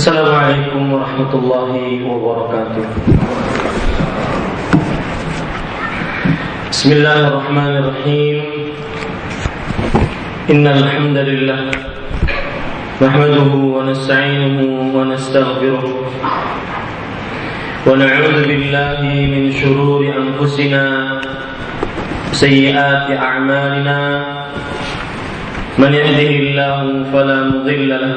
السلام عليكم ورحمة الله وبركاته. بسم الله الرحمن الرحيم. إن الحمد لله نحمده ونستعينه ونستغفره ونعوذ بالله من شرور أنفسنا سيئات أعمالنا. من يهده الله فلا مضل له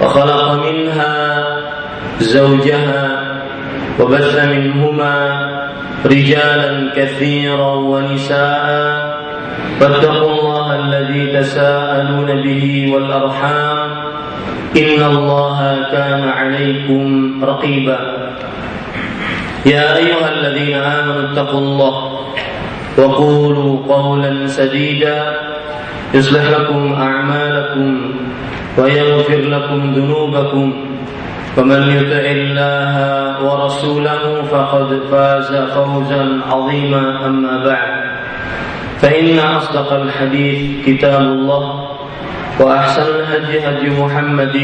وخلق منها زوجها وبث منهما رجالا كثيرا ونساء فاتقوا الله الذي تساءلون به والأرحام إن الله كان عليكم رقيبا. يا أيها الذين آمنوا اتقوا الله وقولوا قولا سديدا يصلح لكم أعمالكم ويغفر لكم ذنوبكم ومن يطع الله ورسوله فقد فاز فوزا عظيما. أما بعد فإن أصدق الحديث كتاب الله وأحسن الهدي هدي محمد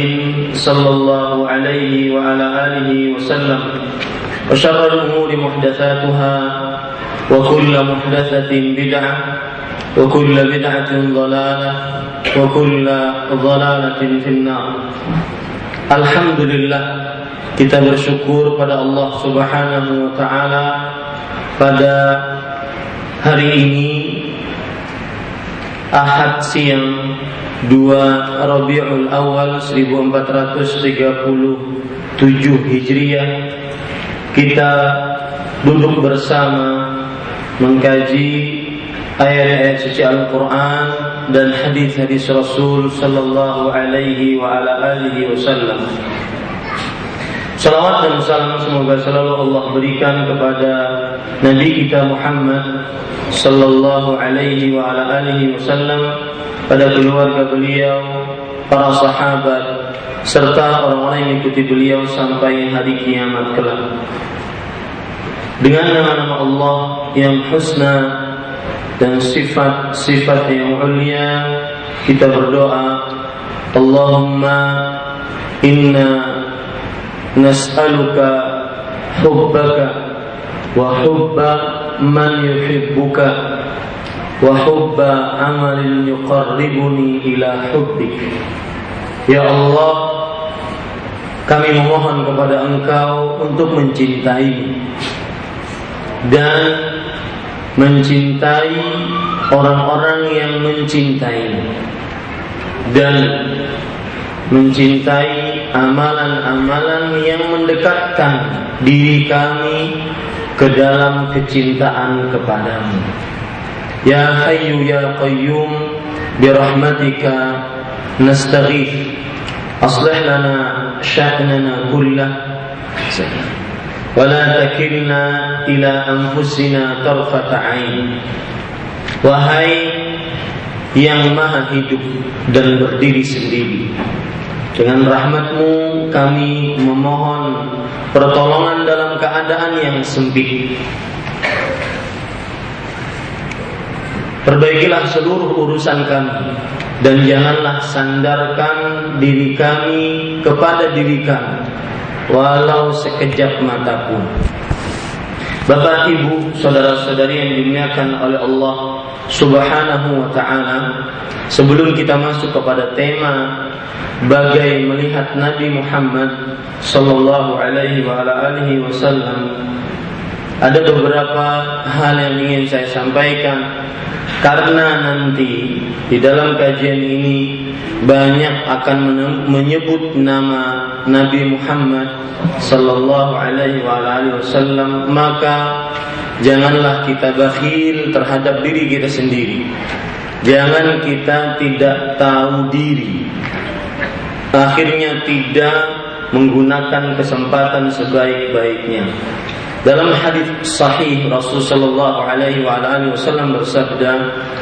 صلى الله عليه وعلى آله وسلم وشر الأمور محدثاتها وكل محدثة بدعة وكل بدعه ضلاله وكل ضلالة في النار Alhamdulillah kita bersyukur pada Allah Subhanahu wa taala pada hari ini Ahad siang 2 Rabiul Awal 1437 Hijriah kita duduk bersama mengkaji ayat-ayat suci Al-Qur'an dan hadis-hadis Rasul sallallahu alaihi wa ala alihi wasallam. Salawat dan salam semoga selalu Allah berikan kepada Nabi kita Muhammad sallallahu alaihi wa ala alihi wasallam pada keluarga beliau, para sahabat serta orang-orang yang mengikuti beliau sampai hari kiamat kelak. Dengan nama-nama Allah yang husna dan sifat-sifat yang mulia kita berdoa Allahumma inna nas'aluka hubbaka wa hubba man yuhibbuka wa hubba amalin yuqarribuni ila hubbik. Ya Allah kami memohon kepada Engkau untuk mencintai dan mencintai orang-orang yang mencintai dan mencintai amalan-amalan yang mendekatkan diri kami ke dalam kecintaan kepadamu. Ya Hayyu Ya Qayyum birahmatika nastaghith. Aslih lana sya'nana kullah ولا تكلنا إلى أنفسنا طرفة عين Wahai yang maha hidup dan berdiri sendiri Dengan rahmatmu kami memohon pertolongan dalam keadaan yang sempit Perbaikilah seluruh urusan kami Dan janganlah sandarkan diri kami kepada diri kami Walau sekejap mata pun. Bapak ibu saudara-saudari yang dimuliakan oleh Allah subhanahu wa ta'ala Sebelum kita masuk kepada tema Bagai melihat Nabi Muhammad Sallallahu alaihi wa alihi wasallam Ada beberapa hal yang ingin saya sampaikan. Karena nanti di dalam kajian ini banyak akan menyebut nama Nabi Muhammad sallallahu alaihi wasallam maka janganlah kita bakhil terhadap diri kita sendiri. Jangan kita tidak tahu diri. Akhirnya tidak menggunakan kesempatan sebaik-baiknya. Dalam hadis sahih Rasulullah sallallahu alaihi wa alihi wasallam bersabda,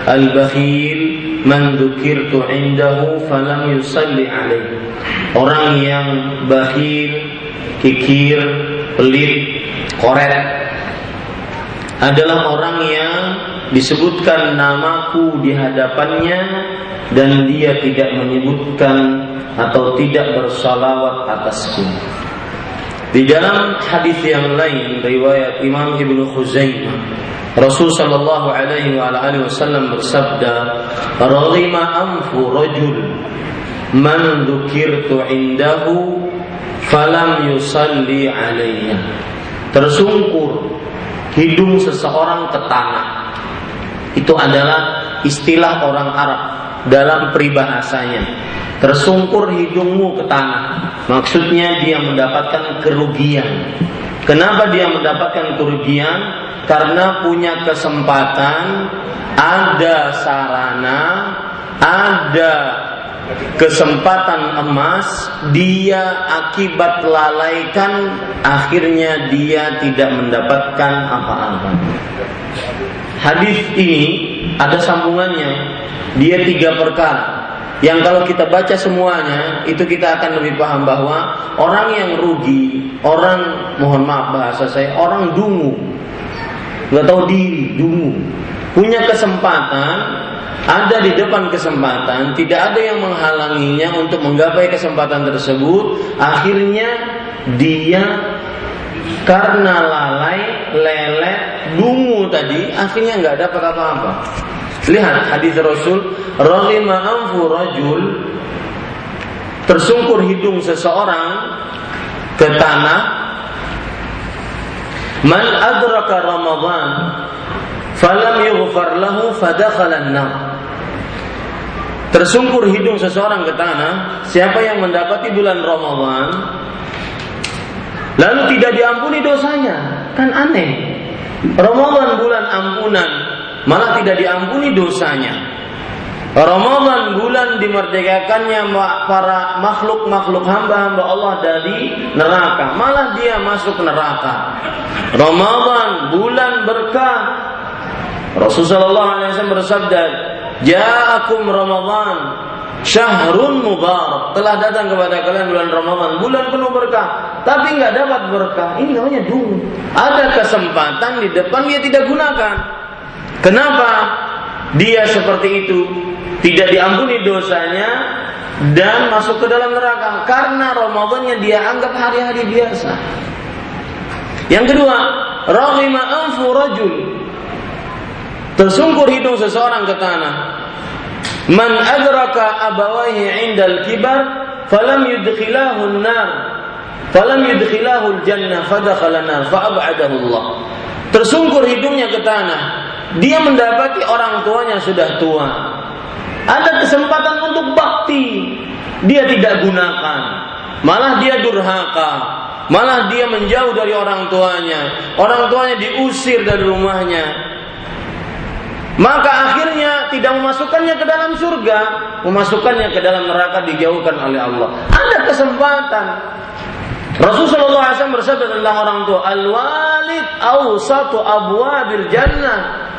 "Al-bakhil man dzukirtu indahu falam yusalli alaihi." Orang yang bakhil, kikir, pelit, koret adalah orang yang disebutkan namaku di hadapannya dan dia tidak menyebutkan atau tidak bersalawat atasku. Di dalam hadis yang lain riwayat Imam Ibnu Khuzaimah Rasul sallallahu alaihi wa alihi wasallam bersabda, "Raghima anfu rajul man dzukirtu indahu falam yusalli alayya." Tersungkur hidung seseorang ke tanah. Itu adalah istilah orang Arab dalam peribahasanya tersungkur hidungmu ke tanah. Maksudnya dia mendapatkan kerugian. Kenapa dia mendapatkan kerugian? Karena punya kesempatan, ada sarana, ada kesempatan emas, dia akibat lalaikan, akhirnya dia tidak mendapatkan apa-apa. Hadis ini ada sambungannya. Dia tiga perkara. Yang kalau kita baca semuanya itu kita akan lebih paham bahwa orang yang rugi, orang mohon maaf bahasa saya, orang dungu, nggak tahu diri, dungu, punya kesempatan, ada di depan kesempatan, tidak ada yang menghalanginya untuk menggapai kesempatan tersebut, akhirnya dia karena lalai, lelet, dungu tadi, akhirnya nggak dapat apa-apa. Lihat hadis Rasul, rahima anfu rajul tersungkur hidung seseorang ke tanah man adraka ramadan falam yughfar lahu fadakhala an-nar Tersungkur hidung seseorang ke tanah, siapa yang mendapati bulan Ramadan lalu tidak diampuni dosanya, kan aneh. Ramadan bulan ampunan, malah tidak diampuni dosanya. Ramadan bulan dimerdekakannya para makhluk-makhluk hamba-hamba Allah dari neraka, malah dia masuk neraka. Ramadan bulan berkah. Rasulullah SAW bersabda, "Ja'akum Ramadan syahrun mubarak." Telah datang kepada kalian bulan Ramadan, bulan penuh berkah, tapi nggak dapat berkah. Ini namanya dulu. Ada kesempatan di depan dia tidak gunakan. Kenapa dia seperti itu? Tidak diampuni dosanya dan masuk ke dalam neraka karena Ramadannya dia anggap hari-hari biasa. Yang kedua, rahima anfu rajul. Tersungkur hidung seseorang ke tanah. Man adraka abawaihi indal kibar falam yudkhilahu an-nar falam yudkhilahu al-jannah fadakhala an-nar fa'ab'adahu Allah. Tersungkur hidungnya ke tanah dia mendapati orang tuanya sudah tua. Ada kesempatan untuk bakti, dia tidak gunakan. Malah dia durhaka, malah dia menjauh dari orang tuanya. Orang tuanya diusir dari rumahnya. Maka akhirnya tidak memasukkannya ke dalam surga, memasukkannya ke dalam neraka dijauhkan oleh Allah. Ada kesempatan. Rasulullah SAW bersabda tentang orang tua, al-walid awsatu abwabil jannah.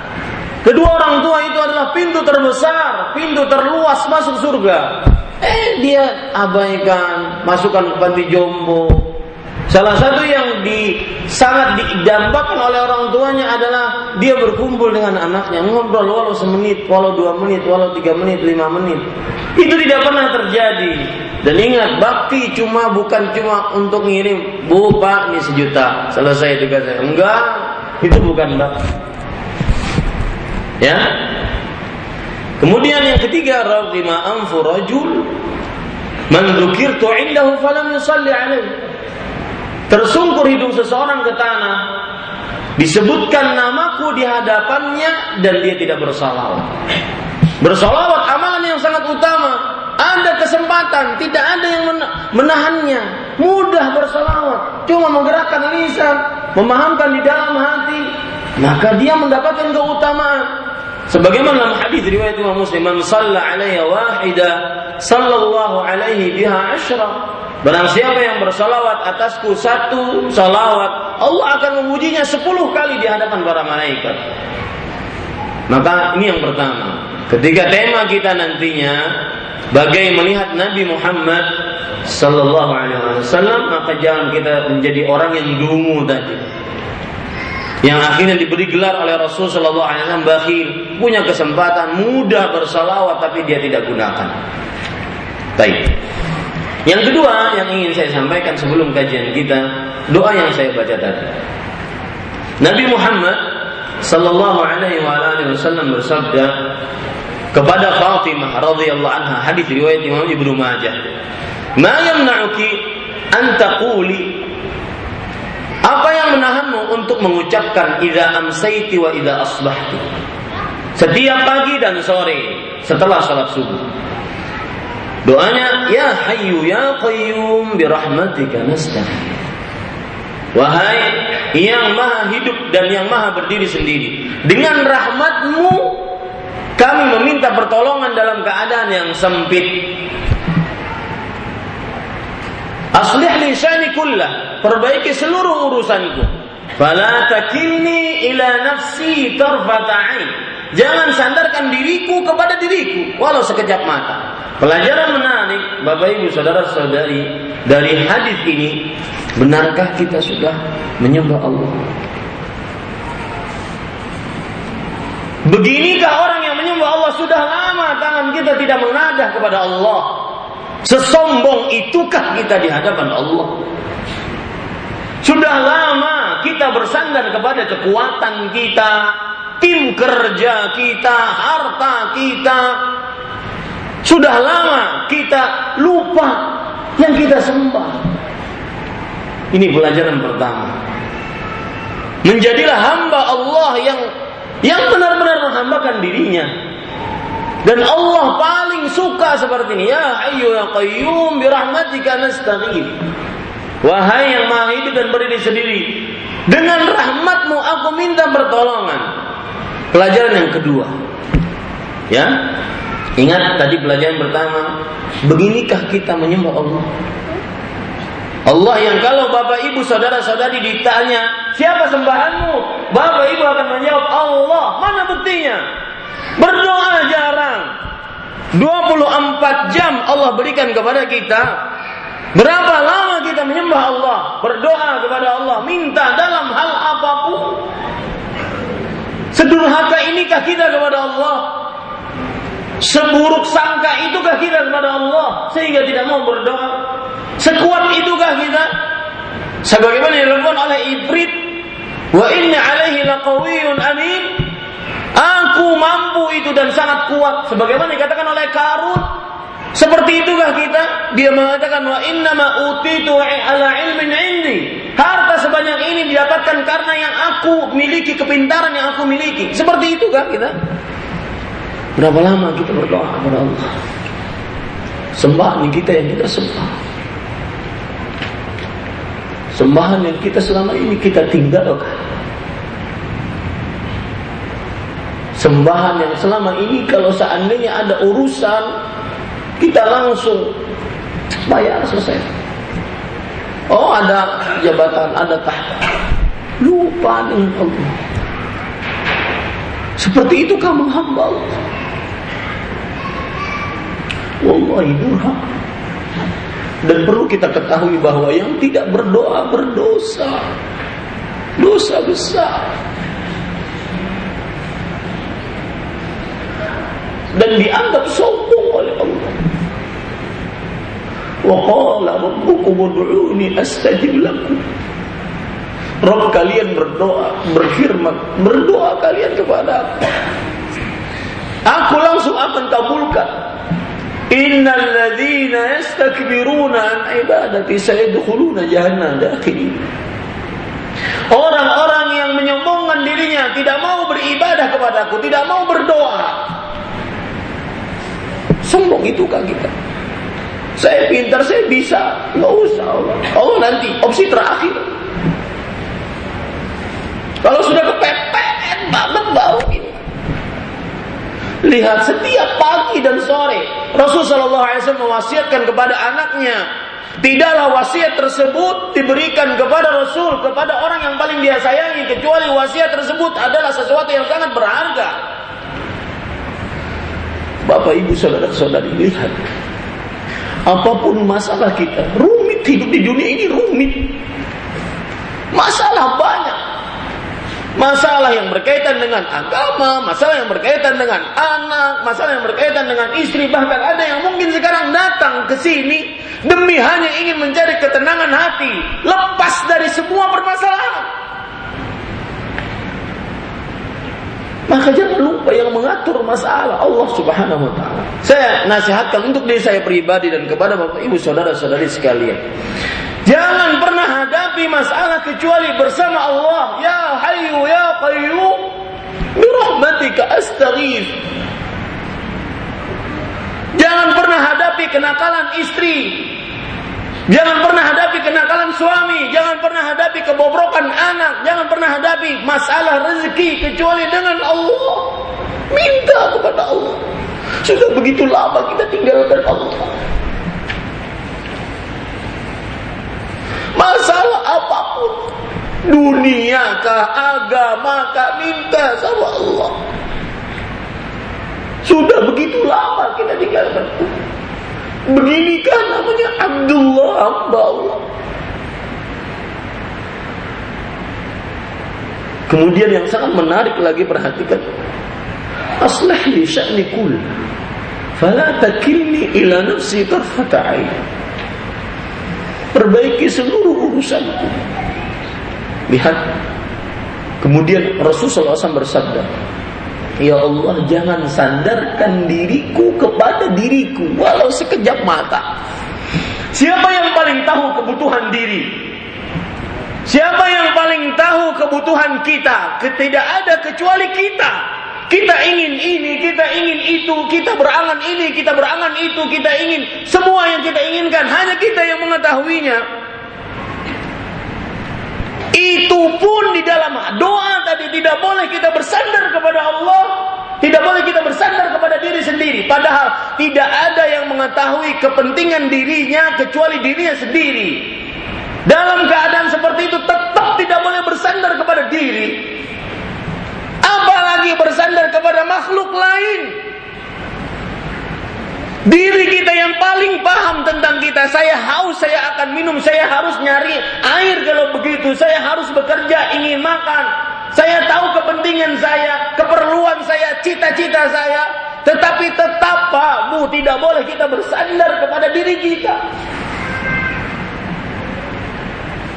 Kedua orang tua itu adalah pintu terbesar, pintu terluas masuk surga. Eh dia abaikan, masukkan ke panti jompo. Salah satu yang di, sangat didambakan oleh orang tuanya adalah dia berkumpul dengan anaknya, ngobrol walau semenit, walau dua menit, walau tiga menit, lima menit. Itu tidak pernah terjadi. Dan ingat, bakti cuma bukan cuma untuk ngirim, bu pak ini sejuta, selesai tugas saya. Enggak, itu bukan bakti. Ya. Kemudian yang ketiga, raghima anfu rajul man dzukirtu indahu falam yusalli alaihi. Tersungkur hidung seseorang ke tanah, disebutkan namaku di hadapannya dan dia tidak bersalawat. Bersalawat amalan yang sangat utama. Ada kesempatan, tidak ada yang menahannya. Mudah bersalawat, cuma menggerakkan lisan, memahamkan di dalam hati, maka dia mendapatkan keutamaan. Sebagaimana dalam hadis riwayat Imam Muslim, "Man shalla alaihi wahida, sallallahu alaihi biha asyra." Barang siapa yang bersalawat atasku satu salawat, Allah akan memujinya sepuluh kali di hadapan para malaikat. Maka ini yang pertama. Ketika tema kita nantinya bagai melihat Nabi Muhammad Sallallahu Alaihi Wasallam, maka jangan kita menjadi orang yang dungu tadi yang akhirnya diberi gelar oleh Rasul Shallallahu Alaihi Wasallam bakhil punya kesempatan mudah bersalawat tapi dia tidak gunakan. Baik. Yang kedua yang ingin saya sampaikan sebelum kajian kita doa yang saya baca tadi. Nabi Muhammad Sallallahu Alaihi Wasallam bersabda kepada Fatimah radhiyallahu anha hadis riwayat Imam Ibnu Majah. "Ma yamna'uki an taquli apa yang menahanmu untuk mengucapkan idza amsaiti wa idza asbahti? Setiap pagi dan sore setelah salat subuh. Doanya ya hayyu ya qayyum bi rahmatika nasta'in. Wahai yang maha hidup dan yang maha berdiri sendiri. Dengan rahmatmu kami meminta pertolongan dalam keadaan yang sempit. Aslih li syani kullah, perbaiki seluruh urusanku. Fala takilni ila nafsi tarfata ain. Jangan sandarkan diriku kepada diriku walau sekejap mata. Pelajaran menarik Bapak Ibu saudara-saudari dari hadis ini, benarkah kita sudah menyembah Allah? Beginikah orang yang menyembah Allah sudah lama tangan kita tidak mengadah kepada Allah? Sesombong itukah kita di hadapan Allah? Sudah lama kita bersandar kepada kekuatan kita, tim kerja kita, harta kita. Sudah lama kita lupa yang kita sembah. Ini pelajaran pertama. Menjadilah hamba Allah yang yang benar-benar menghambakan dirinya dan Allah paling suka seperti ini. Ya Hayyu ya Qayyum bi rahmatika nastaghith. Wahai yang maha hidup dan berdiri sendiri. Dengan rahmatmu aku minta pertolongan. Pelajaran yang kedua. Ya. Ingat tadi pelajaran pertama. Beginikah kita menyembah Allah? Allah yang kalau bapak ibu saudara saudari ditanya siapa sembahanmu, bapak ibu akan menjawab Allah. Mana buktinya? Berdoa jarang. 24 jam Allah berikan kepada kita. Berapa lama kita menyembah Allah, berdoa kepada Allah, minta dalam hal apa pun. Sedurhaka inikah kita kepada Allah? Seburuk sangka itukah kita kepada Allah sehingga tidak mau berdoa? Sekuat itukah kita? Sebagaimana dilakukan oleh Ibrit, wa inna alaihi laqawiyyun amin Aku mampu itu dan sangat kuat. Sebagaimana dikatakan oleh Karun. Seperti itukah kita? Dia mengatakan wa inna ma utitu ala ilmin indi. Harta sebanyak ini didapatkan karena yang aku miliki, kepintaran yang aku miliki. Seperti itukah kita? Berapa lama kita berdoa kepada Allah? Sembahan kita yang kita sembah. Sembahan yang kita selama ini kita tinggalkan. sembahan yang selama ini kalau seandainya ada urusan kita langsung bayar selesai. Oh ada jabatan, ada tahta. Lupa dengan Allah. Seperti itu kamu hamba Allah. Wallahi durhak. Dan perlu kita ketahui bahwa yang tidak berdoa berdosa. Dosa besar. dan dianggap sombong oleh Allah. Wa rabbukum ud'uni astajib lakum. Rabb kalian berdoa, berfirman, berdoa kalian kepada aku. Aku langsung akan kabulkan. Innal yastakbiruna an ibadati sayadkhuluna jahannam dakhirin. Orang-orang yang menyombongkan dirinya tidak mau beribadah kepadaku, tidak mau berdoa, Sombong itu kan kita. Saya pintar, saya bisa. Nggak usah Allah. Allah nanti opsi terakhir. Kalau sudah kepepet banget bau. Lihat setiap pagi dan sore Rasulullah SAW mewasiatkan kepada anaknya. Tidaklah wasiat tersebut diberikan kepada Rasul Kepada orang yang paling dia sayangi Kecuali wasiat tersebut adalah sesuatu yang sangat berharga. Bapak ibu saudara saudari lihat. Apa pun masalah kita Rumit hidup di dunia ini rumit. Masalah banyak Masalah yang berkaitan dengan agama, masalah yang berkaitan dengan anak, masalah yang berkaitan dengan istri, bahkan ada yang mungkin sekarang datang ke sini demi hanya ingin mencari ketenangan hati, lepas dari semua permasalahan. Maka jangan lupa yang mengatur masalah Allah Subhanahu wa taala. Saya nasihatkan untuk diri saya pribadi dan kepada Bapak Ibu saudara-saudari sekalian. Jangan pernah hadapi masalah kecuali bersama Allah. Ya Hayyu ya Qayyum bi rahmatika astaghith. Jangan pernah hadapi kenakalan istri. Jangan pernah hadapi kenakalan suami, jangan pernah hadapi kebobrokan anak, jangan pernah hadapi masalah rezeki kecuali dengan Allah. Minta kepada Allah. Sudah begitu lama kita tinggalkan Allah. Masalah apa pun. Dunia kah, agama kah, minta sama Allah. Sudah begitu lama kita tinggalkan Begini kan namanya Abdullah hamba Allah. Kemudian yang sangat menarik lagi perhatikan. Aslah li sya'ni kull. Fala takilni ila nafsi tarfata perbaiki seluruh urusanku. Lihat. Kemudian Rasulullah SAW bersabda, Ya Allah jangan sandarkan diriku kepada diriku walau sekejap mata. Siapa yang paling tahu kebutuhan diri? Siapa yang paling tahu kebutuhan kita? Tidak ada kecuali kita. Kita ingin ini, kita ingin itu, kita berangan ini, kita berangan itu, kita ingin semua yang kita inginkan hanya kita yang mengetahuinya. Itu pun di dalam doa tadi tidak boleh kita bersandar kepada Allah, tidak boleh kita bersandar kepada diri sendiri. Padahal tidak ada yang mengetahui kepentingan dirinya kecuali dirinya sendiri. Dalam keadaan seperti itu tetap tidak boleh bersandar kepada diri. Apalagi bersandar kepada makhluk lain. Diri kita yang paling paham tentang kita. Saya haus, saya akan minum, saya harus nyari air kalau begitu. Saya harus bekerja, ingin makan. Saya tahu kepentingan saya, keperluan saya, cita-cita saya. Tetapi tetap Pak, Bu, tidak boleh kita bersandar kepada diri kita.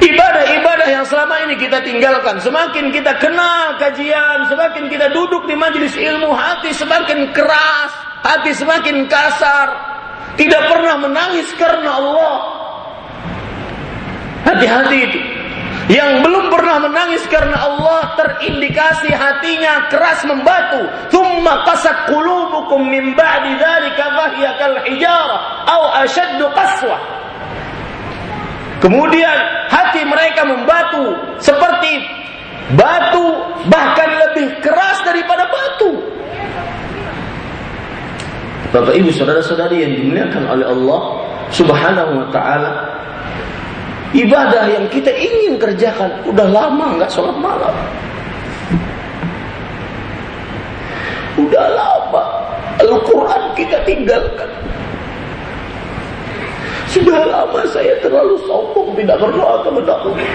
Ibadah-ibadah yang selama ini kita tinggalkan, semakin kita kenal kajian, semakin kita duduk di majelis ilmu, hati semakin keras, hati semakin kasar, tidak pernah menangis karena Allah. Hati-hati itu. Yang belum pernah menangis karena Allah terindikasi hatinya keras membatu. Thumma qasat qulubukum min ba'di dzalika fahiya kal hijarah aw ashaddu qaswah. Kemudian hati mereka membatu seperti batu bahkan lebih keras daripada batu. Bapak Ibu saudara-saudari yang dimuliakan oleh Allah Subhanahu wa taala. Ibadah yang kita ingin kerjakan udah lama nggak sholat malam. Udah lama Al-Quran kita tinggalkan. Sudah lama saya terlalu sombong tidak berdoa kepada Allah.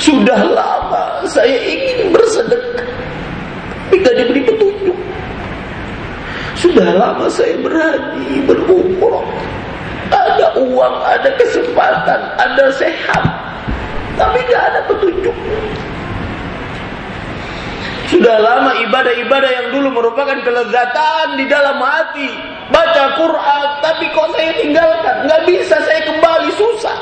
Sudah lama saya ingin bersedekah. Tidak diberi petunjuk. Sudah lama saya berhaji, berumrah. Ada uang, ada kesempatan, ada sehat. Tapi tidak ada petunjuk. Sudah lama ibadah-ibadah yang dulu merupakan kelezatan di dalam hati. Baca Quran, tapi kok saya tinggalkan? Nggak bisa saya kembali, susah.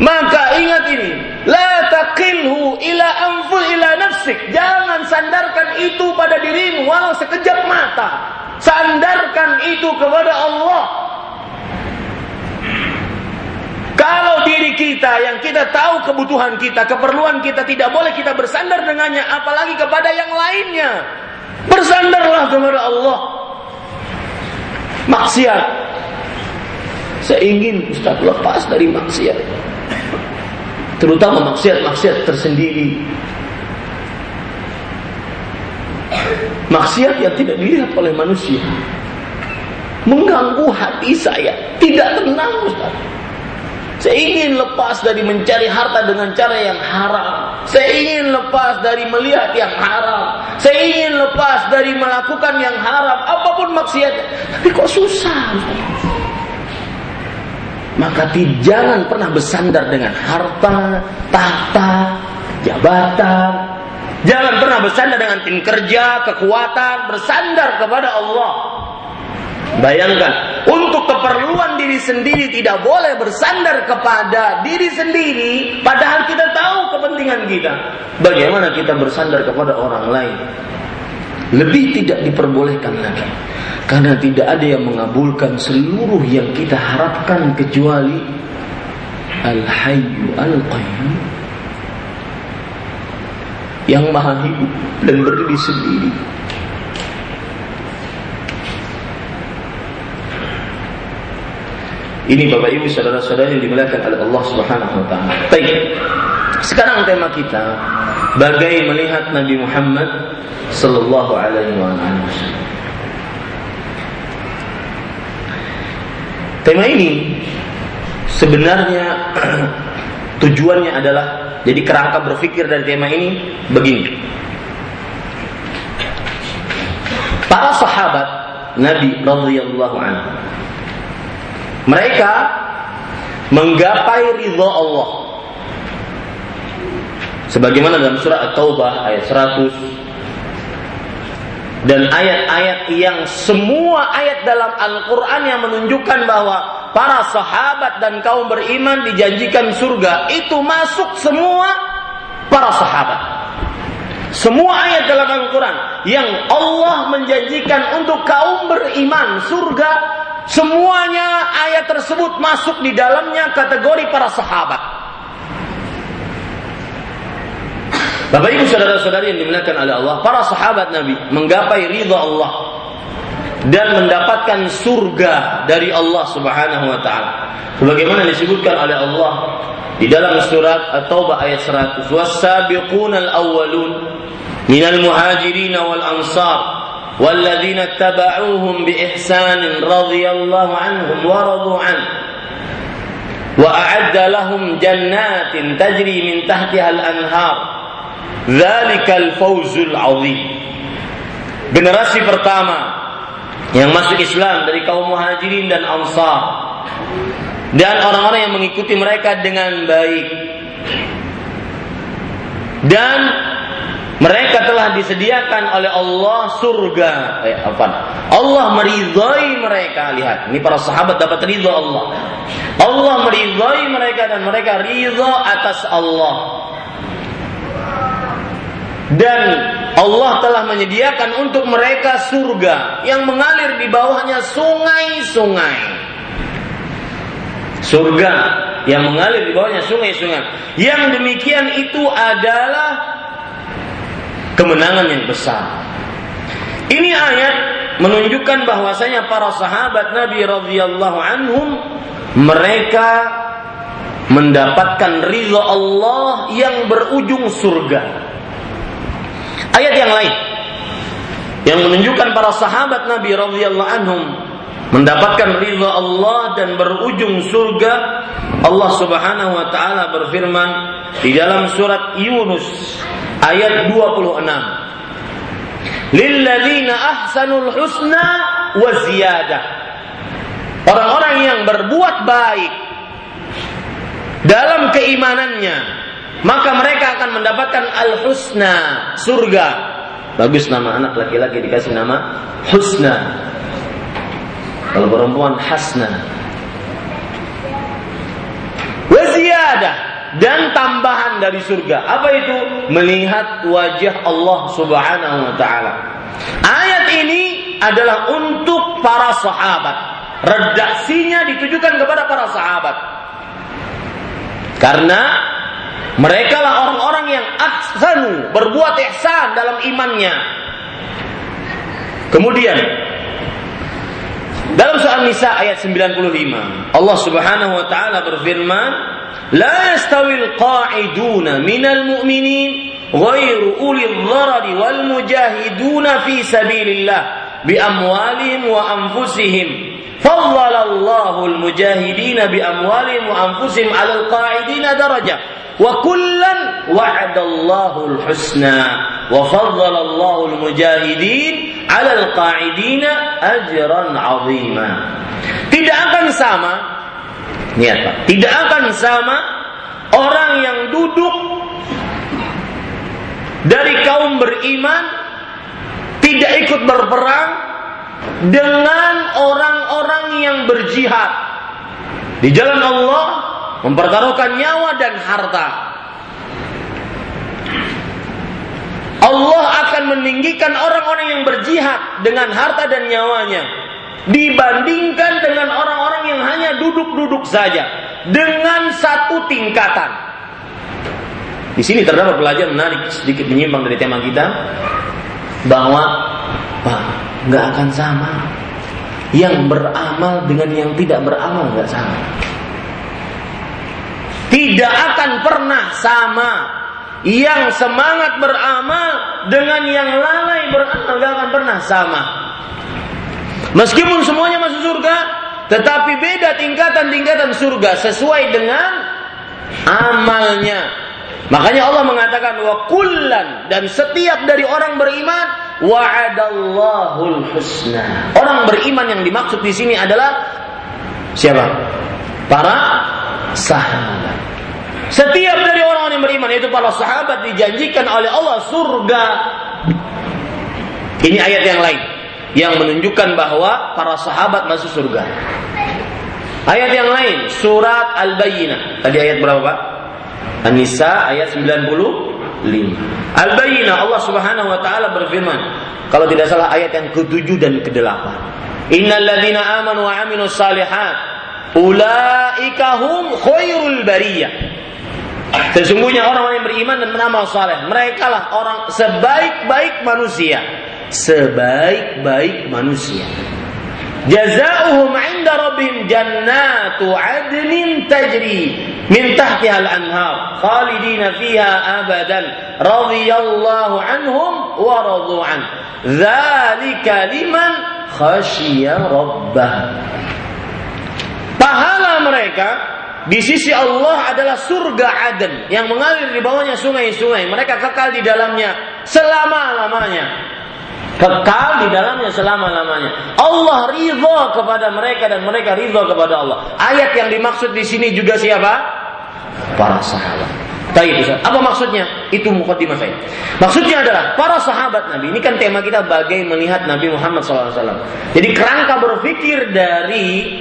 Maka ingat ini, la taqilhu ila anfu ila nafsik. Jangan sandarkan itu pada dirimu walau sekejap mata. Sandarkan itu kepada Allah. Kalau diri kita yang kita tahu kebutuhan kita, keperluan kita tidak boleh kita bersandar dengannya, apalagi kepada yang lainnya. Bersandarlah kepada Allah. Maksiat. Saya ingin Ustaz lepas dari maksiat. Terutama maksiat-maksiat tersendiri. Maksiat yang tidak dilihat oleh manusia. Mengganggu hati saya. Tidak tenang Ustaz. Saya ingin lepas dari mencari harta dengan cara yang haram. Saya ingin lepas dari melihat yang haram. Saya ingin lepas dari melakukan yang haram. Apa pun maksiat. Tapi kok susah. Maka jangan pernah bersandar dengan harta, tahta, jabatan. Jangan pernah bersandar dengan tim kerja, kekuatan. Bersandar kepada Allah. Bayangkan, untuk keperluan diri sendiri tidak boleh bersandar kepada diri sendiri, padahal kita tahu kepentingan kita. Bagaimana kita bersandar kepada orang lain? Lebih tidak diperbolehkan lagi. Karena tidak ada yang mengabulkan seluruh yang kita harapkan kecuali Al-Hayyu Al-Qayyum yang maha hidup dan berdiri sendiri Ini Bapak Ibu saudara-saudara yang dimuliakan oleh Allah Subhanahu wa taala. Baik. Sekarang tema kita bagai melihat Nabi Muhammad sallallahu alaihi wasallam. Tema ini sebenarnya tujuannya adalah jadi kerangka berpikir dari tema ini begini. Para sahabat Nabi radhiyallahu anhu mereka menggapai ridho Allah. Sebagaimana dalam surah At-Taubah ayat 100 dan ayat-ayat yang semua ayat dalam Al-Quran yang menunjukkan bahwa para sahabat dan kaum beriman dijanjikan surga itu masuk semua para sahabat. Semua ayat dalam Al-Quran yang Allah menjanjikan untuk kaum beriman surga Semuanya ayat tersebut masuk di dalamnya kategori para sahabat. Bapak Ibu saudara-saudari yang dimuliakan oleh Allah, para sahabat Nabi menggapai ridha Allah dan mendapatkan surga dari Allah Subhanahu wa taala. Sebagaimana disebutkan oleh Allah di dalam surat At-Taubah ayat 100, "Was-sabiqunal awwalun minal muhajirin wal ansar والذين اتبعوهم بإحسان رضي الله عنهم ورضوا عنه وأعد لهم جنات تجري من تحتها الأنهار Zalikal fauzul azim. Generasi pertama yang masuk Islam dari kaum muhajirin dan ansar. Dan orang-orang yang mengikuti mereka dengan baik. Dan mereka telah disediakan oleh Allah surga. Eh, apa Allah meridhai mereka. Lihat ini para sahabat dapat ridha Allah. Allah meridhai mereka dan mereka ridha atas Allah. Dan Allah telah menyediakan untuk mereka surga yang mengalir di bawahnya sungai-sungai. Surga yang mengalir di bawahnya sungai-sungai. Yang demikian itu adalah kemenangan yang besar. Ini ayat menunjukkan bahwasanya para sahabat Nabi radhiyallahu anhum mereka mendapatkan ridha Allah yang berujung surga. Ayat yang lain. Yang menunjukkan para sahabat Nabi radhiyallahu anhum mendapatkan ridha Allah dan berujung surga. Allah Subhanahu wa taala berfirman di dalam surat Yunus ayat 26 Lilladzina ahsanul husna wa ziyadah. Orang-orang yang berbuat baik dalam keimanannya maka mereka akan mendapatkan al-husna surga bagus nama anak laki-laki dikasih nama husna kalau perempuan hasna. Waziyadah dan tambahan dari surga. Apa itu? Melihat wajah Allah Subhanahu wa taala. Ayat ini adalah untuk para sahabat. Redaksinya ditujukan kepada para sahabat. Karena mereka lah orang-orang yang aksanu, berbuat ihsan dalam imannya. Kemudian dalam surah Nisa ayat 95, Allah Subhanahu wa taala berfirman, "La yastawil qa'iduna minal mu'minin ghairu ulil dharari wal mujahiduna fi sabilillah bi amwalihim wa anfusihim." Faddalallahu al-mujahidina bi amwalihim wa anfusihim qa'idina darajah wa kullan wa'adallahu al-husna wa faddala Allahu al-mujahidin 'ala al-qa'idina ajran 'azima. Tidak akan sama niat Pak. Tidak akan sama orang yang duduk dari kaum beriman tidak ikut berperang dengan orang-orang yang berjihad di jalan Allah mempertaruhkan nyawa dan harta. Allah akan meninggikan orang-orang yang berjihad dengan harta dan nyawanya dibandingkan dengan orang-orang yang hanya duduk-duduk saja dengan satu tingkatan. Di sini terdapat pelajaran menarik sedikit menyimpang dari tema kita bahwa Pak nggak akan sama yang beramal dengan yang tidak beramal nggak sama. Tidak akan pernah sama yang semangat beramal dengan yang lalai beramal gak akan pernah sama. Meskipun semuanya masuk surga, tetapi beda tingkatan-tingkatan surga sesuai dengan amalnya. Makanya Allah mengatakan wa kullan dan setiap dari orang beriman wa'adallahul husna. Orang beriman yang dimaksud di sini adalah siapa? Para sahabat. Setiap dari orang-orang yang beriman yaitu para sahabat dijanjikan oleh Allah surga. Ini ayat yang lain yang menunjukkan bahwa para sahabat masuk surga. Ayat yang lain surat Al-Bayyinah. Tadi ayat berapa, Pak? An-Nisa ayat 95. Al-Bayyinah Allah Subhanahu wa taala berfirman, kalau tidak salah ayat yang ke-7 dan ke-8. Innal ladzina amanu wa amilus salihat Ulaika hum khairul bariyah. Sesungguhnya orang-orang yang beriman dan beramal saleh, mereka lah orang sebaik-baik manusia. Sebaik-baik manusia. Jazaohum 'inda rabbihim jannatu 'adnin tajri min tahtiha al-anhar khalidina fiha abadan radhiyallahu anhum wa radu an. Dzalika liman khasyiya rabbah. Pahala mereka di sisi Allah adalah surga Aden yang mengalir di bawahnya sungai-sungai. Mereka kekal di dalamnya selama-lamanya. Kekal di dalamnya selama-lamanya. Allah ridho kepada mereka dan mereka ridho kepada Allah. Ayat yang dimaksud di sini juga siapa? Para sahabat. Baik, Ustaz. Apa maksudnya? Itu mukadimah saya. Maksudnya adalah para sahabat Nabi. Ini kan tema kita bagai melihat Nabi Muhammad SAW. Jadi kerangka berpikir dari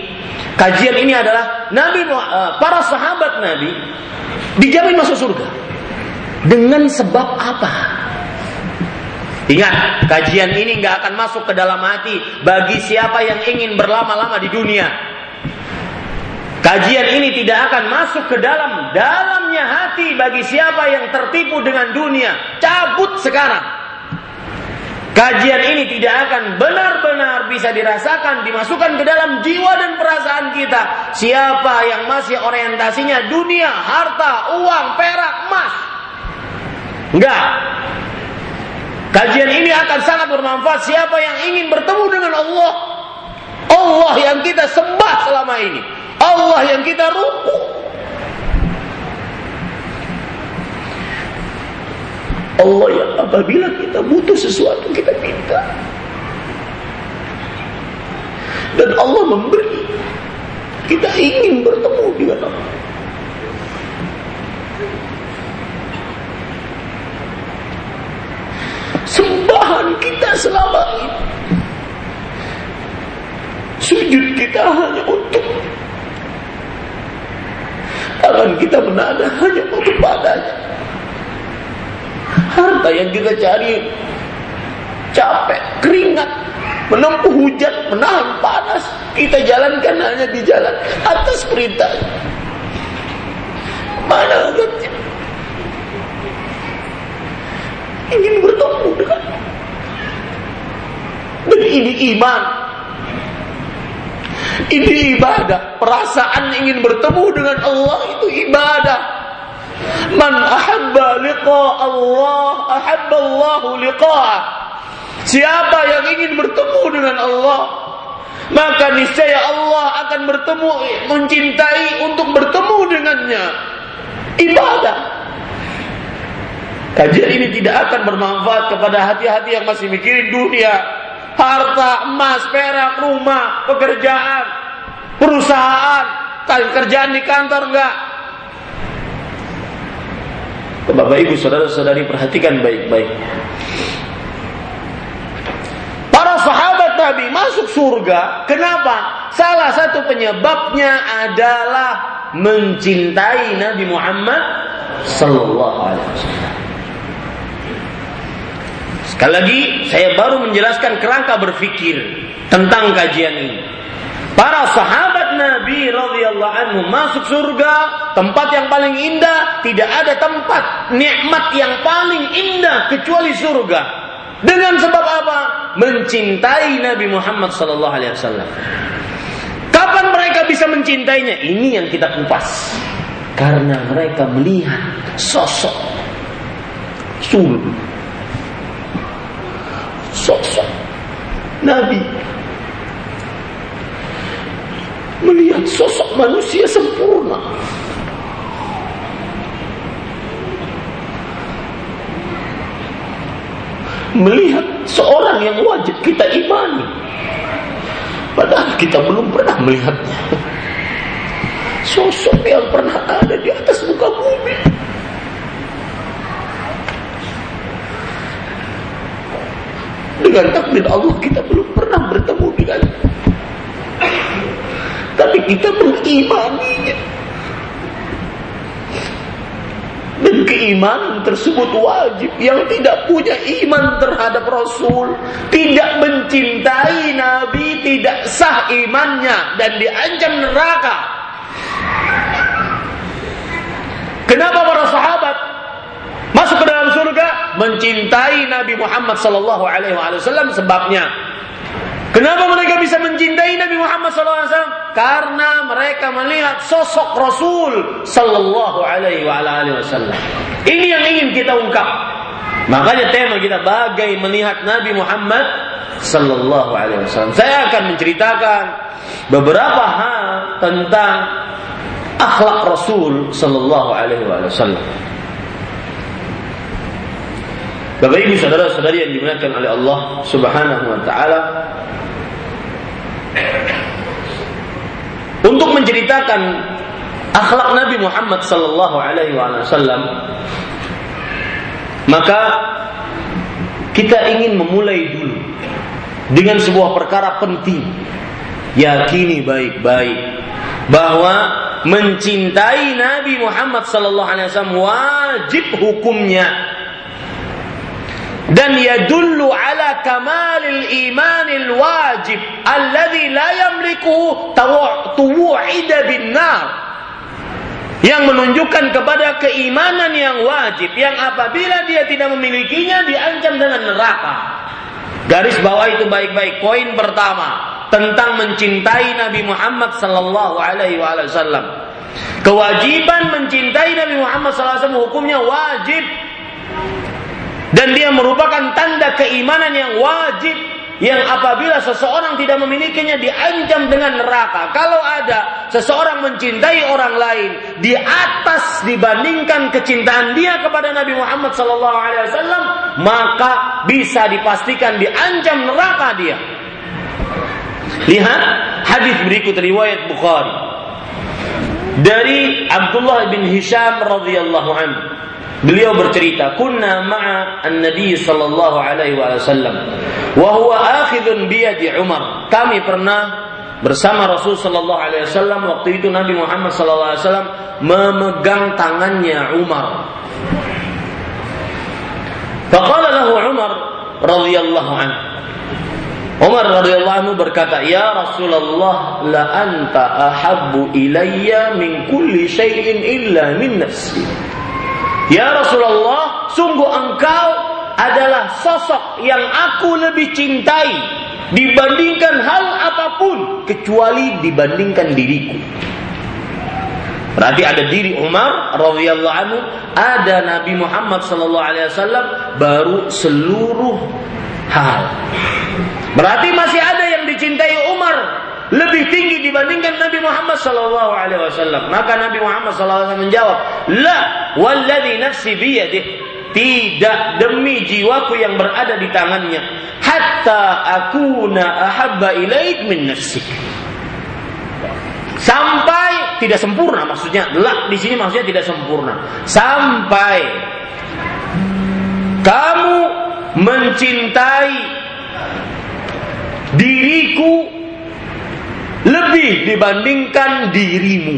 Kajian ini adalah Nabi eh, para sahabat Nabi dijamin masuk surga. Dengan sebab apa? Ingat, kajian ini nggak akan masuk ke dalam hati bagi siapa yang ingin berlama-lama di dunia. Kajian ini tidak akan masuk ke dalam dalamnya hati bagi siapa yang tertipu dengan dunia. Cabut sekarang. Kajian ini tidak akan benar-benar bisa dirasakan, dimasukkan ke dalam jiwa dan perasaan kita. Siapa yang masih orientasinya dunia, harta, uang, perak, emas. Enggak. Kajian ini akan sangat bermanfaat siapa yang ingin bertemu dengan Allah. Allah yang kita sembah selama ini. Allah yang kita ruku. Allah yang apabila kita butuh sesuatu kita minta. Dan Allah memberi. Kita ingin bertemu dengan Allah. Sembahan kita selama ini. Sujud kita hanya untuk kita menada hanya untuk padanya harta yang kita cari capek, keringat, menempuh hujan, menahan panas, kita jalankan hanya di jalan atas perintah. Mana agaknya? Ingin bertemu dengan dan ini iman. Ini ibadah. Perasaan ingin bertemu dengan Allah itu ibadah. Man ahabba liqa Allah, ahabba Allah liqa'ah. Siapa yang ingin bertemu dengan Allah, maka niscaya Allah akan bertemu mencintai untuk bertemu dengannya ibadah kajian ini tidak akan bermanfaat kepada hati-hati yang masih mikirin dunia harta emas perak rumah pekerjaan perusahaan kerjaan di kantor enggak Bapak Ibu saudara-saudari perhatikan baik-baik Para sahabat Nabi masuk surga. Kenapa? Salah satu penyebabnya adalah mencintai Nabi Muhammad sallallahu alaihi wasallam. Sekali lagi, saya baru menjelaskan kerangka berpikir tentang kajian ini. Para sahabat Nabi radhiyallahu anhu masuk surga, tempat yang paling indah, tidak ada tempat nikmat yang paling indah kecuali surga. Dengan sebab apa? Mencintai Nabi Muhammad sallallahu alaihi wasallam. Kapan mereka bisa mencintainya? Ini yang kita kupas. Karena mereka melihat sosok sul sosok Nabi melihat sosok manusia sempurna melihat seorang yang wajib kita imani. Padahal kita belum pernah melihatnya. Sosok yang pernah ada di atas muka bumi. Dengan takdir Allah kita belum pernah bertemu dengan Tapi kita mengimaninya. Dan keimanan tersebut wajib. Yang tidak punya iman terhadap Rasul. Tidak mencintai Nabi. Tidak sah imannya. Dan diancam neraka. Kenapa para sahabat masuk ke dalam surga? Mencintai Nabi Muhammad sallallahu alaihi wasallam sebabnya Kenapa mereka bisa mencintai Nabi Muhammad SAW? Karena mereka melihat sosok Rasul Sallallahu Alaihi Wasallam. Ini yang ingin kita ungkap. Makanya tema kita bagai melihat Nabi Muhammad Sallallahu Alaihi Wasallam. Saya akan menceritakan beberapa hal tentang akhlak Rasul Sallallahu Alaihi Wasallam. Bapak Ibu saudara-saudari yang dimuliakan oleh Allah Subhanahu wa taala, untuk menceritakan akhlak Nabi Muhammad sallallahu alaihi wasallam maka kita ingin memulai dulu dengan sebuah perkara penting yakini baik-baik bahwa mencintai Nabi Muhammad sallallahu alaihi wasallam wajib hukumnya dan yadullu ala kamalil imanil wajib alladhi la yamliku tuwu'ida bin nar yang menunjukkan kepada keimanan yang wajib yang apabila dia tidak memilikinya diancam dengan neraka. Garis bawah itu baik-baik. Poin pertama tentang mencintai Nabi Muhammad sallallahu alaihi wasallam. Kewajiban mencintai Nabi Muhammad sallallahu alaihi wasallam hukumnya wajib dan dia merupakan tanda keimanan yang wajib yang apabila seseorang tidak memilikinya diancam dengan neraka. Kalau ada seseorang mencintai orang lain di atas dibandingkan kecintaan dia kepada Nabi Muhammad SAW, maka bisa dipastikan diancam neraka dia. Lihat hadis berikut riwayat Bukhari dari Abdullah bin Hisham radhiyallahu anhu. Beliau bercerita, "Kunna ma'a an-nabi sallallahu alaihi wasallam wa huwa akhidun bi yadi Umar." Kami pernah bersama Rasul sallallahu alaihi wasallam waktu itu Nabi Muhammad sallallahu alaihi wasallam memegang tangannya Umar. Faqala lahu Umar radhiyallahu anhu Umar radhiyallahu anhu berkata, "Ya Rasulullah, la anta ahabbu ilayya min kulli syai'in illa min nafsi." Ya Rasulullah, sungguh engkau adalah sosok yang aku lebih cintai dibandingkan hal apa pun kecuali dibandingkan diriku. Berarti ada diri Umar radhiyallahu anhu, ada Nabi Muhammad sallallahu alaihi wasallam, baru seluruh hal. Berarti masih ada yang dicintai Umar lebih tinggi dibandingkan Nabi Muhammad sallallahu alaihi wasallam. Maka Nabi Muhammad sallallahu alaihi wasallam menjawab, "La walladhi nafsi biyadih." Tidak demi jiwaku yang berada di tangannya hatta akuna ahabba ilaik min nafsi. Sampai tidak sempurna maksudnya, la di sini maksudnya tidak sempurna. Sampai kamu mencintai diriku lebih dibandingkan dirimu.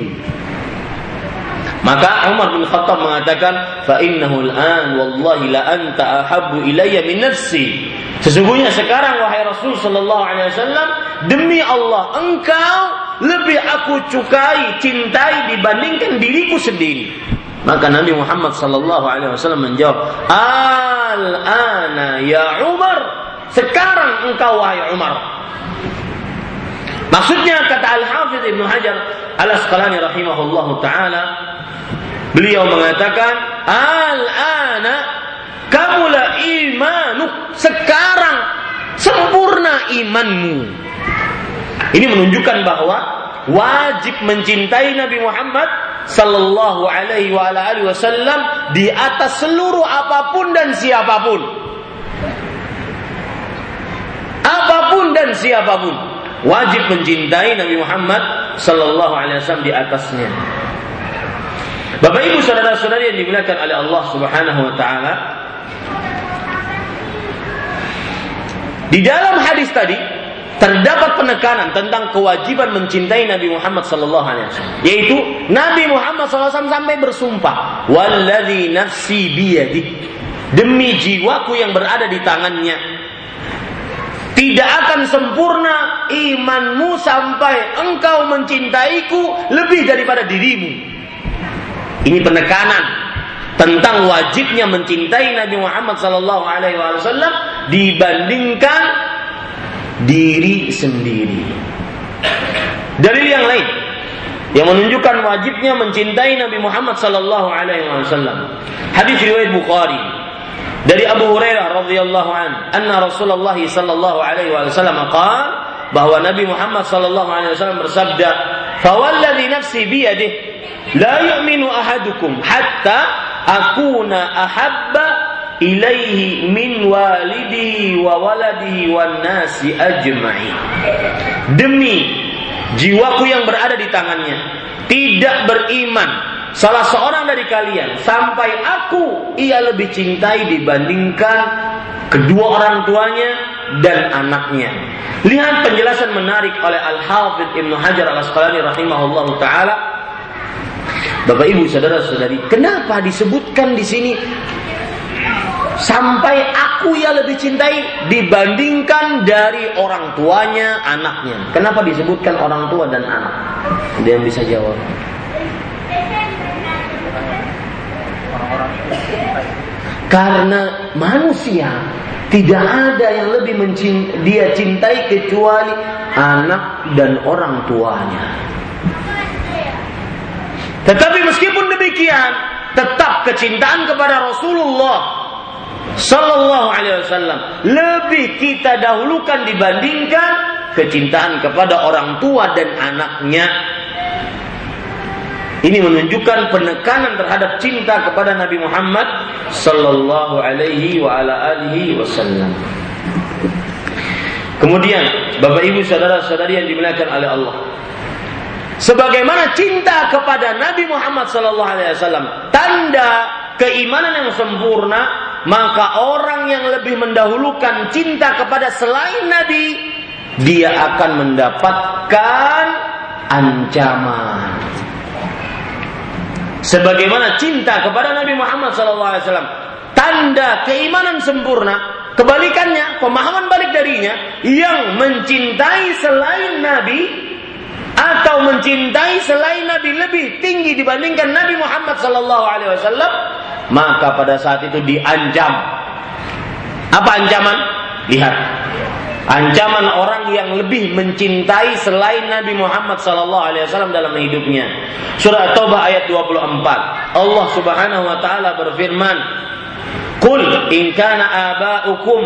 Maka Umar bin Khattab mengatakan, "Fa innahu al-an wallahi la anta ahabbu ilayya min nafsi." Sesungguhnya sekarang wahai Rasul sallallahu alaihi wasallam, demi Allah engkau lebih aku cukai, cintai dibandingkan diriku sendiri. Maka Nabi Muhammad sallallahu alaihi wasallam menjawab, "Al-ana ya Umar, sekarang engkau wahai Umar. Maksudnya kata Al-Hafidh Ibnu Hajar Al-Asqalani rahimahullah taala beliau mengatakan al-ana kamula imanu sekarang sempurna imanmu. Ini menunjukkan bahwa wajib mencintai Nabi Muhammad sallallahu alaihi wa alihi wasallam di atas seluruh apa pun dan siapa pun apa pun dan siapa pun wajib mencintai Nabi Muhammad sallallahu alaihi wasallam di atasnya. Bapak Ibu saudara-saudari yang dimuliakan oleh Allah Subhanahu wa taala. Di dalam hadis tadi terdapat penekanan tentang kewajiban mencintai Nabi Muhammad sallallahu alaihi wasallam yaitu Nabi Muhammad SAW sampai bersumpah walladzi nafsi biyadi demi jiwaku yang berada di tangannya tidak akan sempurna imanmu sampai engkau mencintaiku lebih daripada dirimu. Ini penekanan tentang wajibnya mencintai Nabi Muhammad sallallahu alaihi wasallam dibandingkan diri sendiri. Dalil yang lain yang menunjukkan wajibnya mencintai Nabi Muhammad sallallahu alaihi wasallam. Hadis riwayat Bukhari dari Abu Hurairah radhiyallahu an, anna Rasulullah sallallahu alaihi wasallam qala bahwa Nabi Muhammad sallallahu alaihi wasallam bersabda, "Fawalladhi nafsi biyadihi la yu'minu ahadukum hatta akuna ahabba ilaihi min walidihi wa waladihi wan nasi ajma'in." Demi jiwaku yang berada di tangannya, tidak beriman salah seorang dari kalian sampai aku ia lebih cintai dibandingkan kedua orang tuanya dan anaknya. Lihat penjelasan menarik oleh Al-Hafidh Ibnu Hajar Al-Asqalani rahimahullah taala. Bapak Ibu saudara-saudari, kenapa disebutkan di sini sampai aku ia lebih cintai dibandingkan dari orang tuanya, anaknya. Kenapa disebutkan orang tua dan anak? Ada yang bisa jawab? Karena manusia tidak ada yang lebih mencint dia cintai kecuali anak dan orang tuanya. Tetapi meskipun demikian, tetap kecintaan kepada Rasulullah Sallallahu Alaihi Wasallam lebih kita dahulukan dibandingkan kecintaan kepada orang tua dan anaknya ini menunjukkan penekanan terhadap cinta kepada Nabi Muhammad sallallahu alaihi wa ala alihi wasallam. Kemudian, Bapak Ibu saudara-saudari yang dimuliakan oleh Allah. Sebagaimana cinta kepada Nabi Muhammad sallallahu alaihi wasallam tanda keimanan yang sempurna, maka orang yang lebih mendahulukan cinta kepada selain Nabi, dia akan mendapatkan ancaman sebagaimana cinta kepada Nabi Muhammad SAW tanda keimanan sempurna Kebalikannya, pemahaman balik darinya yang mencintai selain Nabi atau mencintai selain Nabi lebih tinggi dibandingkan Nabi Muhammad wasallam, maka pada saat itu diancam. Apa ancaman? Lihat. Ancaman orang yang lebih mencintai selain Nabi Muhammad sallallahu alaihi wasallam dalam hidupnya. Surah Taubah ayat 24. Allah Subhanahu wa taala berfirman, قل إن كان آباؤكم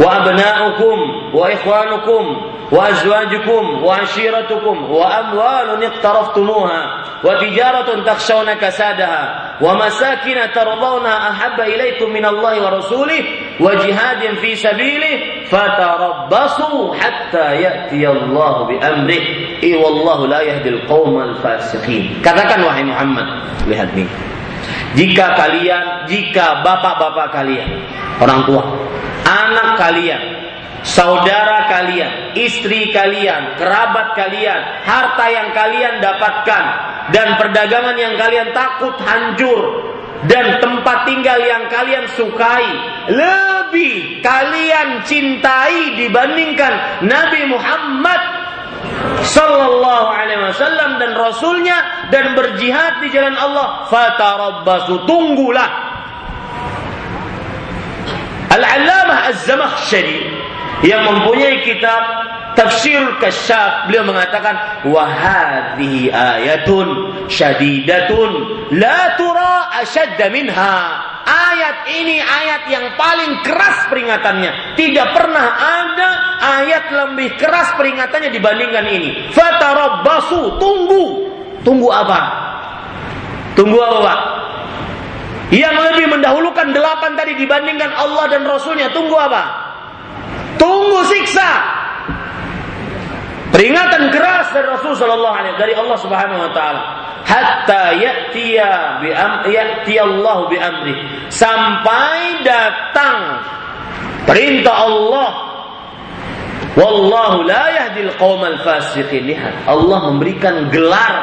وأبناؤكم وإخوانكم وأزواجكم وعشيرتكم وأموال اقترفتموها وتجارة تخشون كسادها wa masakin tardawna ahabba ilaikum minallahi wa rasulih wa jihadin fi sabilih fatarabbasu hatta ya'tiyallahu bi amrih. I wallahu la yahdil katakan wahai Muhammad lihat nih. Jika kalian jika bapak-bapak kalian orang tua anak kalian saudara kalian, istri kalian, kerabat kalian, harta yang kalian dapatkan, dan perdagangan yang kalian takut hancur, dan tempat tinggal yang kalian sukai lebih kalian cintai dibandingkan Nabi Muhammad sallallahu alaihi wasallam dan rasulnya dan berjihad di jalan Allah. Fatarabbasu tunggulah. Al-Allamah Az-Zamakhsyari yang mempunyai kitab Tafsir Kasyaf. Beliau mengatakan wa hadhihi ayatun syadidatun la tura ashadda minha. Ayat ini ayat yang paling keras peringatannya. Tidak pernah ada ayat lebih keras peringatannya dibandingkan ini. Fatarabbasu tunggu. Tunggu apa? Tunggu apa Pak? Yang lebih mendahulukan delapan tadi dibandingkan Allah dan Rasulnya. Tunggu apa tunggu siksa. Peringatan keras dari Rasul sallallahu alaihi dari Allah Subhanahu wa taala. Hatta ya'tiya bi am ya'ti Allah bi amri. Sampai datang perintah Allah. Wallahu la yahdil qaumal fasiqin. Lihat Allah memberikan gelar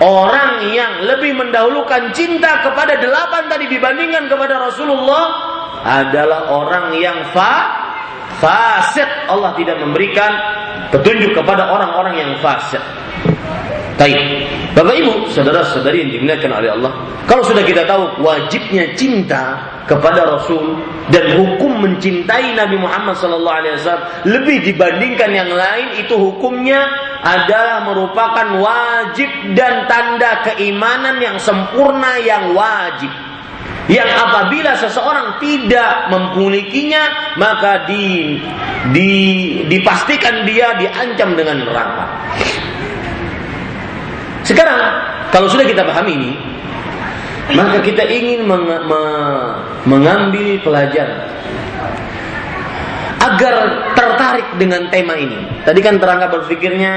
orang yang lebih mendahulukan cinta kepada delapan tadi dibandingkan kepada Rasulullah adalah orang yang fa fasik. Allah tidak memberikan petunjuk kepada orang-orang yang fasik. Baik, Bapak Ibu, saudara-saudari yang dimuliakan oleh Allah, kalau sudah kita tahu wajibnya cinta kepada Rasul dan hukum mencintai Nabi Muhammad SAW lebih dibandingkan yang lain itu hukumnya adalah merupakan wajib dan tanda keimanan yang sempurna yang wajib yang apabila seseorang tidak memilikinya maka di, di dipastikan dia diancam dengan neraka. Sekarang kalau sudah kita pahami ini, maka kita ingin meng, me, mengambil pelajaran agar tertarik dengan tema ini. Tadi kan terangkat berpikirnya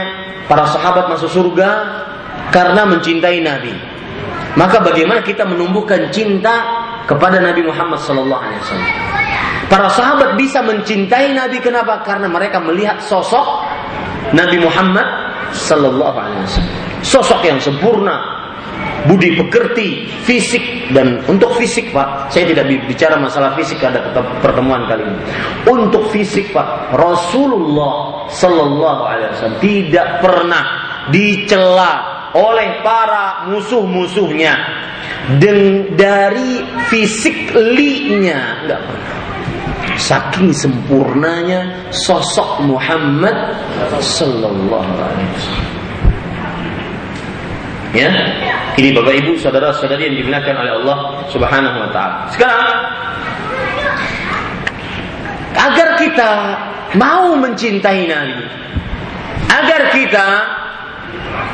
para sahabat masuk surga karena mencintai Nabi. Maka bagaimana kita menumbuhkan cinta kepada Nabi Muhammad sallallahu alaihi wasallam? Para sahabat bisa mencintai Nabi kenapa? Karena mereka melihat sosok Nabi Muhammad sallallahu alaihi wasallam. Sosok yang sempurna, budi pekerti, fisik dan untuk fisik Pak, saya tidak bicara masalah fisik ada pertemuan kali ini. Untuk fisik Pak, Rasulullah sallallahu alaihi wasallam tidak pernah dicela oleh para musuh-musuhnya. Dari fisik linya. Enggak pernah. Saking sempurnanya sosok Muhammad sallallahu alaihi wasallam. Ya? Ini Bapak Ibu saudara-saudari yang dimuliakan oleh Allah Subhanahu wa taala. Sekarang agar kita mau mencintai Nabi agar kita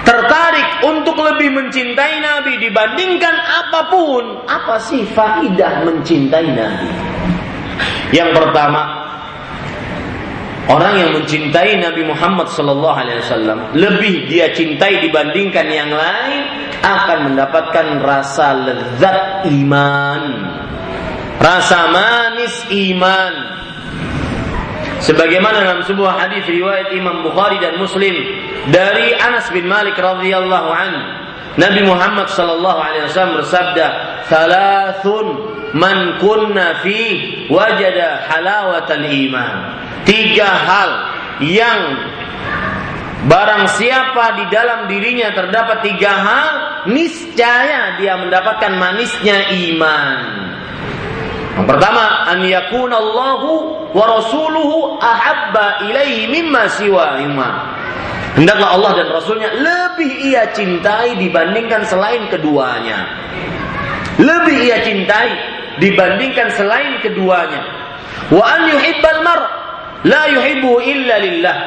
tertarik untuk lebih mencintai Nabi dibandingkan apa pun, apa sih faidah mencintai Nabi? Yang pertama, orang yang mencintai Nabi Muhammad sallallahu alaihi wasallam lebih dia cintai dibandingkan yang lain akan mendapatkan rasa lezat iman. Rasa manis iman sebagaimana dalam sebuah hadis riwayat Imam Bukhari dan Muslim dari Anas bin Malik radhiyallahu an Nabi Muhammad sallallahu alaihi wasallam bersabda "Thalathun man kunna fi wajada halawatal iman. Tiga hal yang Barang siapa di dalam dirinya terdapat tiga hal, niscaya dia mendapatkan manisnya iman. Yang pertama, an yakuna Allahu wa rasuluhu ahabba ilaihi mimma. Hendaklah Allah dan Rasulnya lebih ia cintai dibandingkan selain keduanya. Lebih ia cintai dibandingkan selain keduanya. Wa an yuhibbal mar la yuhibbu illa lillah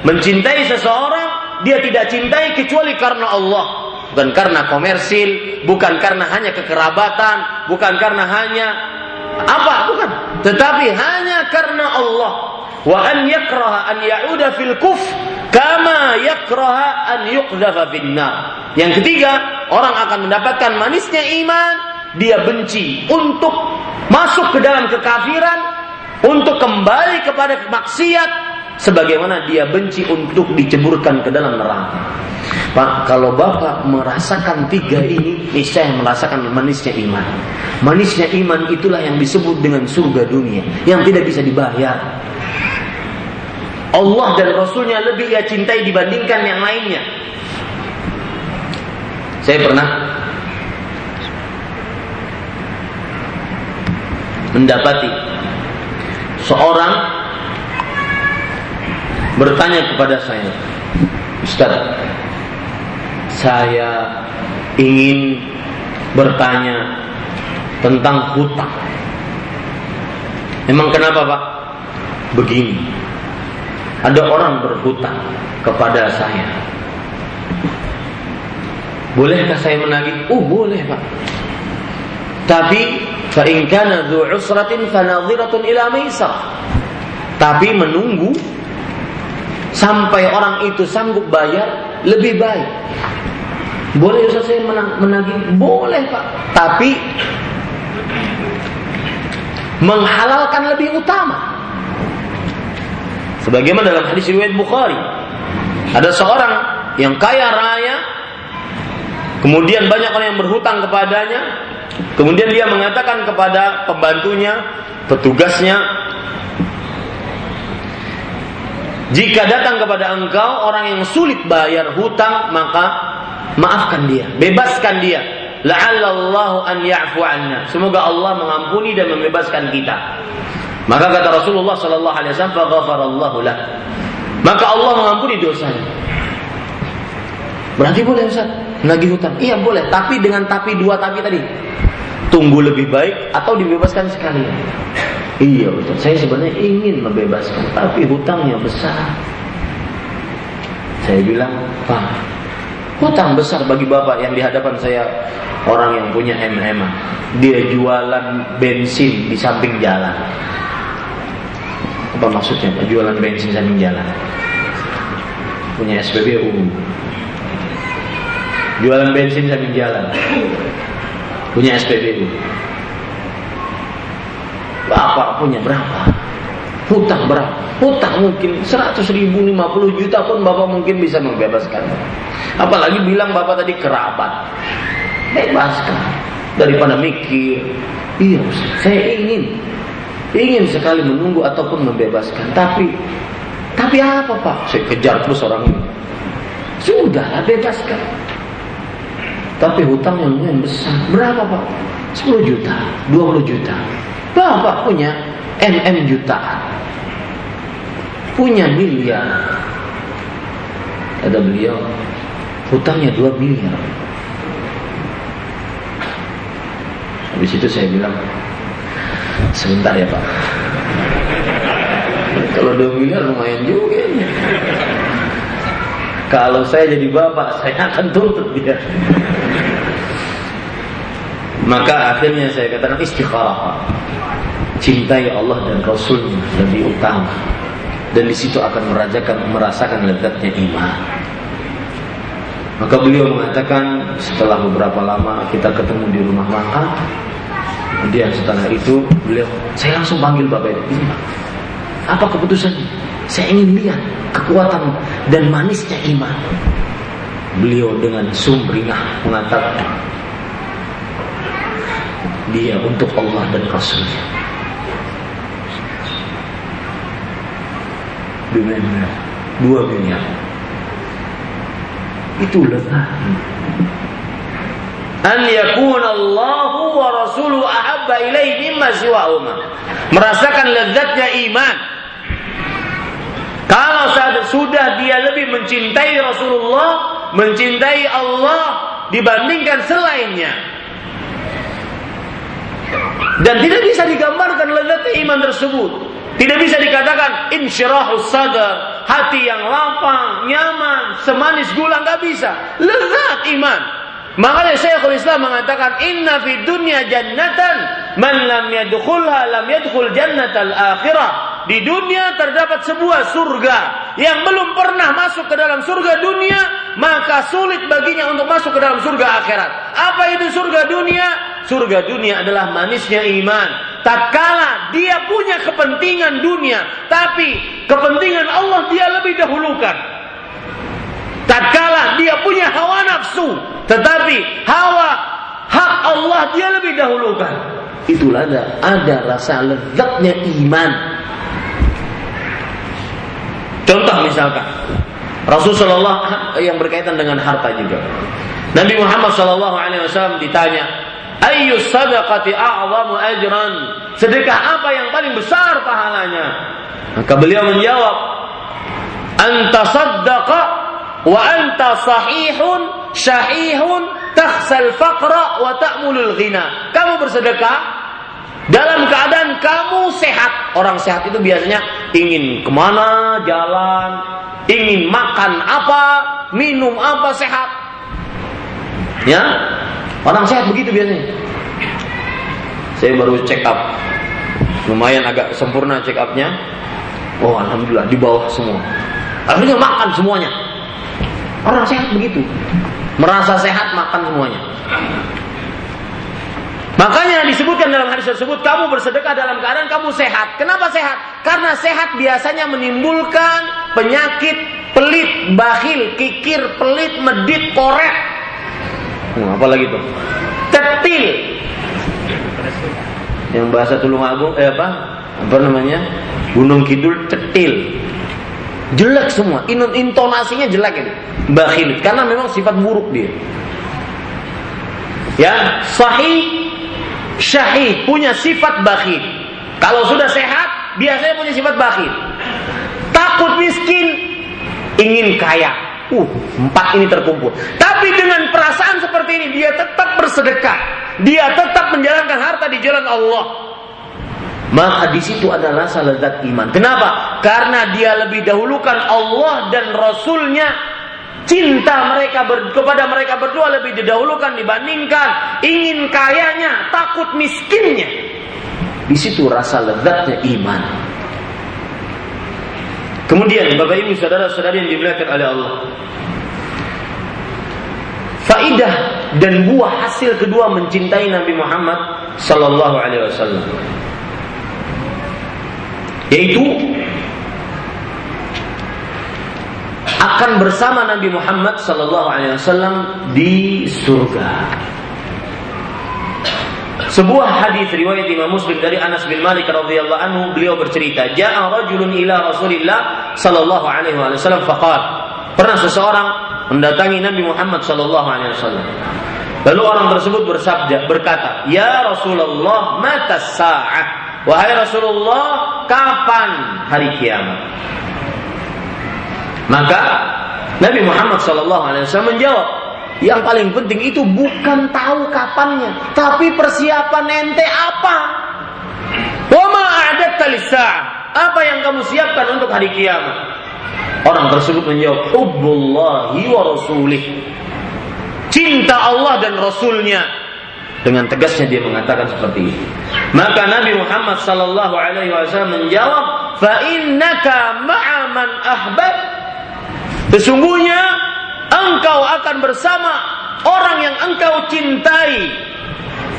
Mencintai seseorang, dia tidak cintai kecuali karena Allah. Bukan karena komersil, bukan karena hanya kekerabatan, bukan karena hanya apa, bukan. Tetapi hanya karena Allah. Wa an yakraha an ya'uda fil kuf kama yakraha an yuqdhafa finnar. Yang ketiga, orang akan mendapatkan manisnya iman, dia benci untuk masuk ke dalam kekafiran, untuk kembali kepada maksiat, sebagaimana dia benci untuk diceburkan ke dalam neraka. Pak, kalau Bapak merasakan tiga ini, niscaya merasakan manisnya iman. Manisnya iman itulah yang disebut dengan surga dunia, yang tidak bisa dibayar. Allah dan Rasulnya lebih ia cintai dibandingkan yang lainnya. Saya pernah mendapati seorang bertanya kepada saya, Ustaz, saya ingin bertanya tentang hutang. Emang kenapa Pak? Begini, ada orang berhutang kepada saya. Bolehkah saya menagih? Oh boleh Pak. Tapi fa'inkana du'usratin usratin ila maisar. Tapi menunggu sampai orang itu sanggup bayar lebih baik. Boleh Ustaz saya menagih? Boleh Pak. Tapi menghalalkan lebih utama. Sebagaimana dalam hadis riwayat Bukhari, ada seorang yang kaya raya, kemudian banyak orang yang berhutang kepadanya, kemudian dia mengatakan kepada pembantunya, petugasnya, jika datang kepada engkau orang yang sulit bayar hutang, maka maafkan dia, bebaskan dia. La'allallahu an ya'fu anna. Semoga Allah mengampuni dan membebaskan kita. Maka kata Rasulullah sallallahu alaihi wasallam, "Faghfarallahu lah." Maka Allah mengampuni dosanya. Berarti boleh Ustaz menagih hutang? Iya boleh, tapi dengan tapi dua tapi tadi. Tunggu lebih baik atau dibebaskan sekalian. Iya betul. Saya sebenarnya ingin membebaskan, tapi hutangnya besar. Saya bilang, Pak, hutang besar bagi bapak yang di hadapan saya orang yang punya MM. Dia jualan bensin di samping jalan. Apa maksudnya? Pak? Jualan bensin di samping jalan. Punya SPBU. Jualan bensin di samping jalan. Punya SPBU Bapak punya berapa? Hutang berapa? Hutang mungkin 100 ribu, 50 juta pun Bapak mungkin bisa membebaskan. Apalagi bilang Bapak tadi kerabat. Bebaskan. Daripada mikir. Iya, saya ingin. Ingin sekali menunggu ataupun membebaskan. Tapi, tapi apa Pak? Saya kejar terus orang ini. Sudahlah bebaskan. Tapi hutang yang lumayan besar. Berapa Pak? 10 juta, 20 juta. Bapak punya MM jutaan. Punya miliar. Ada beliau hutangnya 2 miliar. Habis itu saya bilang, sebentar ya Pak. Kalau 2 miliar lumayan juga ini. Kalau saya jadi bapak, saya akan tuntut dia. Maka akhirnya saya katakan istikharah cintai Allah dan Rasulnya lebih utama dan di situ akan merasakan merasakan lezatnya iman. Maka beliau mengatakan setelah beberapa lama kita ketemu di rumah makan, kemudian setelah itu beliau saya langsung panggil bapak itu, apa keputusannya? Saya ingin lihat kekuatan dan manisnya iman. Beliau dengan sumringah mengatakan, dia untuk Allah dan Rasulnya. Miliar, dua miliar. Itu lezatnya. An yakuna Allahu wa rasuluhu ahabba ilaihi mimma siwahuma. Merasakan lezatnya iman. Kalau sudah dia lebih mencintai Rasulullah, mencintai Allah dibandingkan selainnya. Dan tidak bisa digambarkan lezat iman tersebut. Tidak bisa dikatakan insyirahus sadar, hati yang lapang, nyaman, semanis gula nggak bisa. Lezat iman. Makanya Syekhul Islam mengatakan inna fi dunya jannatan man lam yadkhulha lam yadkhul jannatal akhirah. Di dunia terdapat sebuah surga yang belum pernah masuk ke dalam surga dunia, maka sulit baginya untuk masuk ke dalam surga akhirat. Apa itu surga dunia? Surga dunia adalah manisnya iman. Tatkala dia punya kepentingan dunia, tapi kepentingan Allah dia lebih dahulukan. Tatkala dia punya hawa nafsu, tetapi hawa hak Allah dia lebih dahulukan. Itulah ada, ada rasa lezatnya iman Contoh misalkan Rasulullah yang berkaitan dengan harta juga. Nabi Muhammad Shallallahu Alaihi Wasallam ditanya, Ayu sadaqati a'zamu ajran? Sedekah apa yang paling besar pahalanya? Maka beliau menjawab, Anta saddaqa wa anta sahihun syahihun takhsal faqra wa ta'mulul ghina. Kamu bersedekah dalam keadaan kamu sehat, orang sehat itu biasanya ingin ke mana jalan, ingin makan apa, minum apa sehat. Ya, orang sehat begitu biasanya. Saya baru check up, lumayan agak sempurna check upnya. Oh alhamdulillah di bawah semua. Akhirnya makan semuanya. Orang sehat begitu, merasa sehat makan semuanya. Makanya disebutkan dalam hadis tersebut kamu bersedekah dalam keadaan kamu sehat. Kenapa sehat? Karena sehat biasanya menimbulkan penyakit pelit, bakhil, kikir, pelit, medit, korek. Nah, apa lagi tuh? Tetil. Yang bahasa Tulung Agung eh apa? Apa namanya? Gunung Kidul cetil. Jelek semua, intonasinya jelek ini. Bakhil karena memang sifat buruk dia. Ya, sahih syahid, punya sifat bakhil. Kalau sudah sehat, biasanya punya sifat bakhil. Takut miskin, ingin kaya. Uh, empat ini terkumpul. Tapi dengan perasaan seperti ini, dia tetap bersedekah. Dia tetap menjalankan harta di jalan Allah. Maka di situ adalah salah iman. Kenapa? Karena dia lebih dahulukan Allah dan Rasulnya Cinta mereka ber, kepada mereka berdua lebih didahulukan dibandingkan ingin kayanya, takut miskinnya. Di situ rasa lezatnya iman. Kemudian Bapak Ibu saudara-saudari yang dimuliakan oleh Allah. Faidah dan buah hasil kedua mencintai Nabi Muhammad sallallahu alaihi wasallam. Yaitu akan bersama Nabi Muhammad sallallahu alaihi wasallam di surga. Sebuah hadis riwayat Imam Muslim dari Anas bin Malik radhiyallahu anhu beliau bercerita, "Ja'a rajulun ila Rasulillah sallallahu alaihi wasallam faqala" Pernah seseorang mendatangi Nabi Muhammad sallallahu alaihi wasallam. Lalu orang tersebut bersabda, berkata, "Ya Rasulullah, mata sa'ah?" Wahai Rasulullah, kapan hari kiamat? Maka Nabi Muhammad SAW menjawab, yang paling penting itu bukan tahu kapannya, tapi persiapan ente apa. Wama adat talisa. Apa yang kamu siapkan untuk hari kiamat? Orang tersebut menjawab, Ubbullahi wa rasulih. Cinta Allah dan Rasulnya. Dengan tegasnya dia mengatakan seperti itu. Maka Nabi Muhammad sallallahu alaihi wasallam menjawab, "Fa innaka ma'a ahbab Sesungguhnya engkau akan bersama orang yang engkau cintai.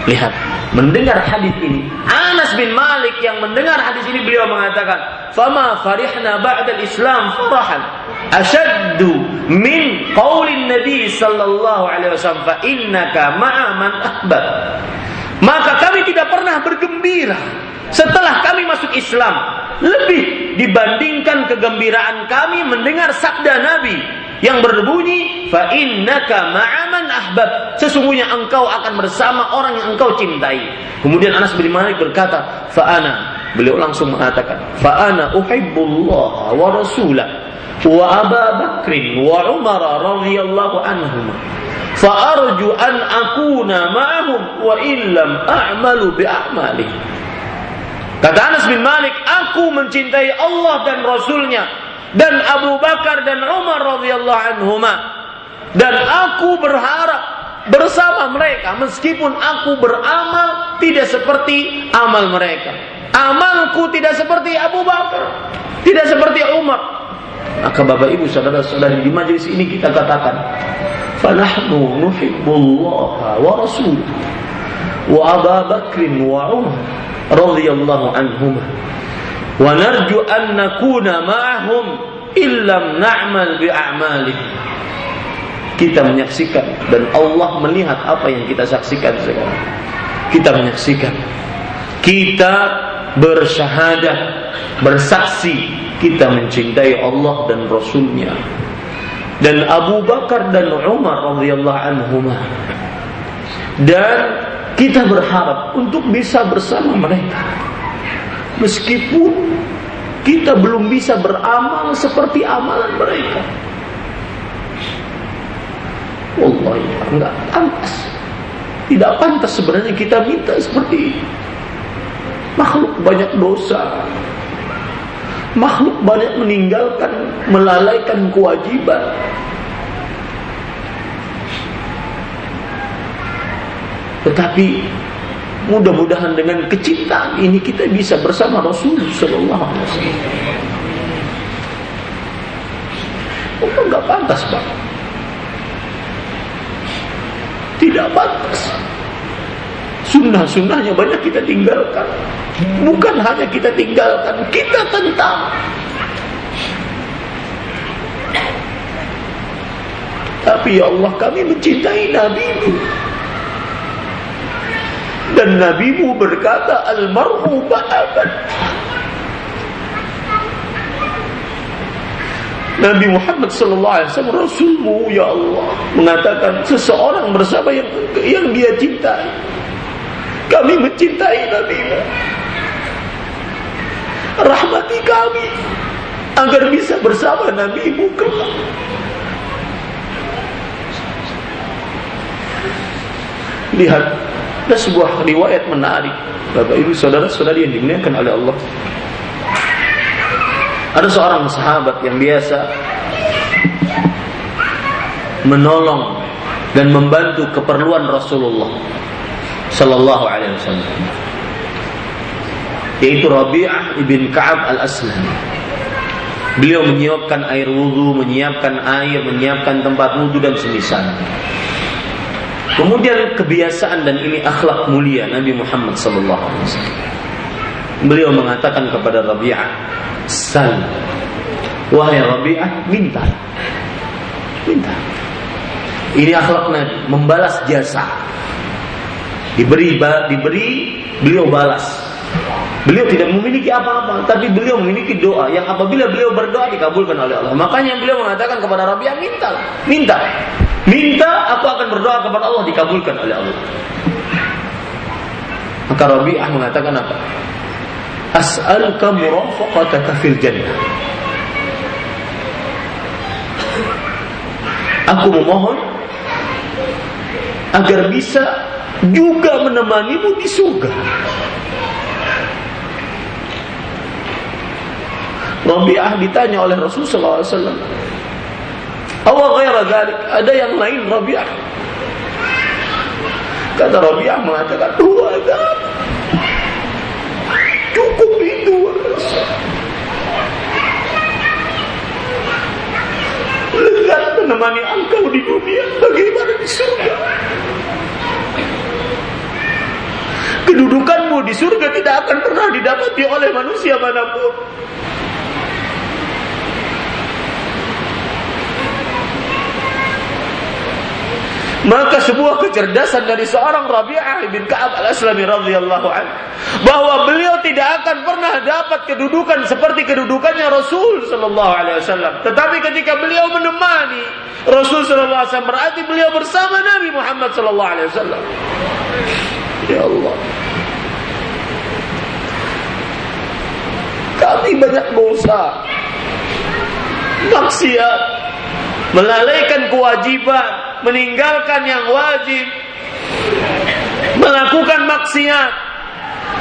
Lihat, mendengar hadis ini, Anas bin Malik yang mendengar hadis ini beliau mengatakan, "Fama farihna ba'da islam farahan ashaddu min qaulin Nabi sallallahu alaihi wasallam fa innaka ma'a man ahbab." Maka kami malah bergembira setelah kami masuk Islam lebih dibandingkan kegembiraan kami mendengar sabda Nabi yang berbunyi fa innaka ma'aman ahbab. Sesungguhnya engkau akan bersama orang yang engkau cintai. Kemudian Anas bin Malik berkata fa ana. Beliau langsung mengatakan fa ana uhibbullah wa rasulah wa Abu Bakrin wa Umar radhiyallahu anhum fa arju an akuna ma'ahum wa illam a'malu bi a'mali Kata Anas bin Malik, aku mencintai Allah dan Rasulnya dan Abu Bakar dan Umar radhiyallahu anhuma dan aku berharap bersama mereka meskipun aku beramal tidak seperti amal mereka. Amalku tidak seperti Abu Bakar, tidak seperti Umar. Maka Bapak Ibu saudara-saudari di majelis ini kita katakan, "Fanahnu nuhibbullah wa rasulah wa Bakrin wa Umar." anhum wa narju an nakuna ma'ahum illam na'mal bi a'malihim kita menyaksikan dan Allah melihat apa yang kita saksikan sekarang. Kita menyaksikan. Kita bersyahadat bersaksi kita mencintai Allah dan Rasulnya. Dan Abu Bakar dan Umar radhiyallahu anhuma dan kita berharap untuk bisa bersama mereka. Meskipun kita belum bisa beramal seperti amalan mereka. Allah ya, enggak pantas. Tidak pantas sebenarnya kita minta seperti ini. Makhluk banyak dosa. Makhluk banyak meninggalkan, melalaikan kewajiban. Tetapi mudah-mudahan dengan kecintaan ini kita bisa bersama Rasul Sallallahu Alaihi Wasallam. Oh, nggak pantas pak. Tidak pantas. Sunnah-sunnahnya banyak kita tinggalkan. Bukan hanya kita tinggalkan, kita tentang. Tapi ya Allah kami mencintai Nabi dan nabimu berkata almarhu ba'aban Nabi Muhammad sallallahu alaihi wasallam rasulmu ya Allah mengatakan seseorang bersama yang yang dia cintai. Kami mencintai nabimu. Rahmati kami agar bisa bersama nabimu kelak. Lihat ada sebuah riwayat menarik. Bapak ibu saudara-saudari yang dimuliakan oleh Allah. Ada seorang sahabat yang biasa Menolong dan membantu keperluan Rasulullah Sallallahu alaihi wasallam Yaitu Rabi'ah ibn Ka'ab al-Aslam Beliau menyiapkan air wudhu, menyiapkan air, menyiapkan tempat wudhu dan semisal. Kemudian kebiasaan dan ini akhlak mulia Nabi Muhammad sallallahu alaihi wasallam. Beliau mengatakan kepada Rabi'ah, "Sal." Wahai Rabi'ah, minta. Minta. Ini akhlak Nabi, membalas jasa. Diberi diberi, beliau balas. Beliau tidak memiliki apa-apa, tapi beliau memiliki doa yang apabila beliau berdoa dikabulkan oleh Allah. Makanya beliau mengatakan kepada Rabi'ah, minta, minta. Minta aku akan berdoa kepada Allah dikabulkan oleh Allah. Maka Rabi'ah mengatakan apa? As'aluka murafaqataka fil jannah. Aku memohon agar bisa juga menemanimu di surga. Rabi'ah ditanya oleh Rasulullah SAW Allah ghaira dhalik. Ada yang lain Rabi'ah. Kata Rabi'ah mengatakan, dua ada. Cukup itu. Legat menemani engkau di dunia. Bagaimana di surga? Kedudukanmu di surga tidak akan pernah didapati oleh manusia mana pun. Maka sebuah kecerdasan dari seorang Rabi'ah bin Ka'ab al-Aslami radhiyallahu anhu bahwa beliau tidak akan pernah dapat kedudukan seperti kedudukannya Rasul sallallahu alaihi wasallam. Tetapi ketika beliau menemani Rasul sallallahu alaihi wasallam berarti beliau bersama Nabi Muhammad sallallahu alaihi wasallam. Ya Allah. Kami banyak dosa. Maksiat melalaikan kewajiban meninggalkan yang wajib, melakukan maksiat.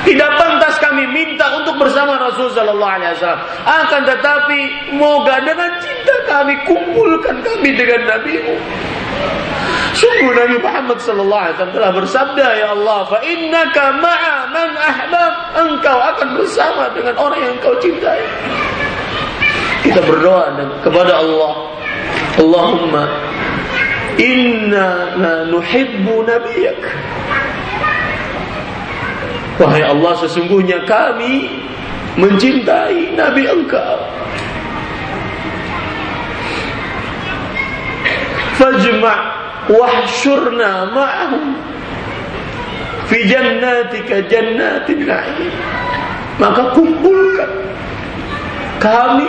Tidak pantas kami minta untuk bersama Rasul Sallallahu Alaihi Wasallam. Akan tetapi, moga dengan cinta kami kumpulkan kami dengan Nabi-Mu. Sungguh Nabi Muhammad Sallallahu Alaihi Wasallam telah bersabda, Ya Allah, fa innaka ma'a man ahbab. Engkau akan bersama dengan orang yang engkau cintai. Kita berdoa kepada Allah. Allahumma Inna la nuhibbu nabiyak. Wahai Allah sesungguhnya kami mencintai Nabi engkau. Fajma' wahsyurna ma'ahum fi jannatika jannatin na'im. Maka kumpulkan kami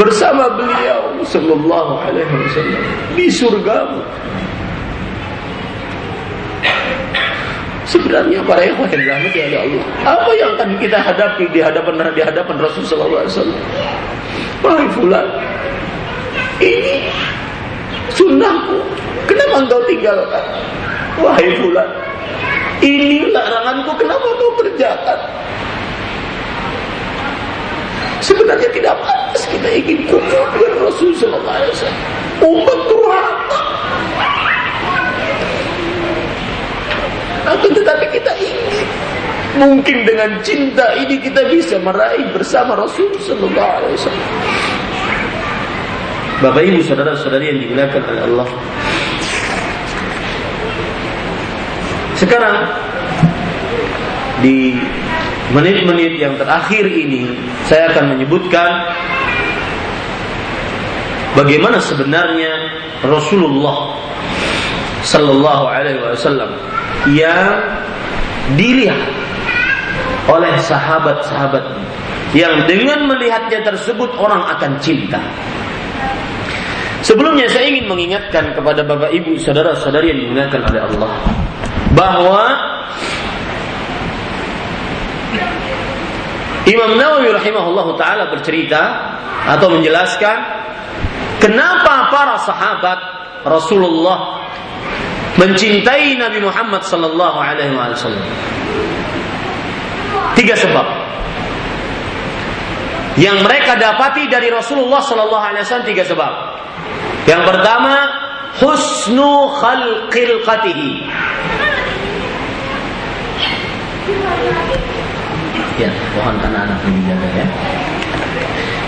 bersama beliau sallallahu alaihi wasallam di surga. Sebenarnya para ikhwan yang dirahmati oleh Allah, apa yang akan kita hadapi di hadapan di hadapan Rasul sallallahu alaihi wasallam? Wahai fulan, ini sunnahku. Kenapa engkau tinggalkan? Wahai fulan, ini laranganku. Kenapa kau kerjakan? Sebenarnya tidak pantas kita ingin kumpul dengan Rasul Sallallahu Alaihi Wasallam. Umat durhaka. Akan tetapi kita ingin mungkin dengan cinta ini kita bisa meraih bersama Rasul Sallallahu Alaihi Wasallam. Bapak Ibu saudara-saudari yang dimuliakan oleh Allah. Sekarang di menit-menit yang terakhir ini saya akan menyebutkan bagaimana sebenarnya Rasulullah Sallallahu Alaihi Wasallam yang dilihat oleh sahabat-sahabat yang dengan melihatnya tersebut orang akan cinta. Sebelumnya saya ingin mengingatkan kepada Bapak Ibu, saudara-saudari yang dimuliakan oleh Allah bahwa Imam Nawawi rahimahullah taala bercerita atau menjelaskan kenapa para sahabat Rasulullah mencintai Nabi Muhammad sallallahu alaihi wasallam. Tiga sebab yang mereka dapati dari Rasulullah sallallahu alaihi wasallam tiga sebab. Yang pertama, husnu khalqilqatihi Ya, mohon anak-anak dijaga ya.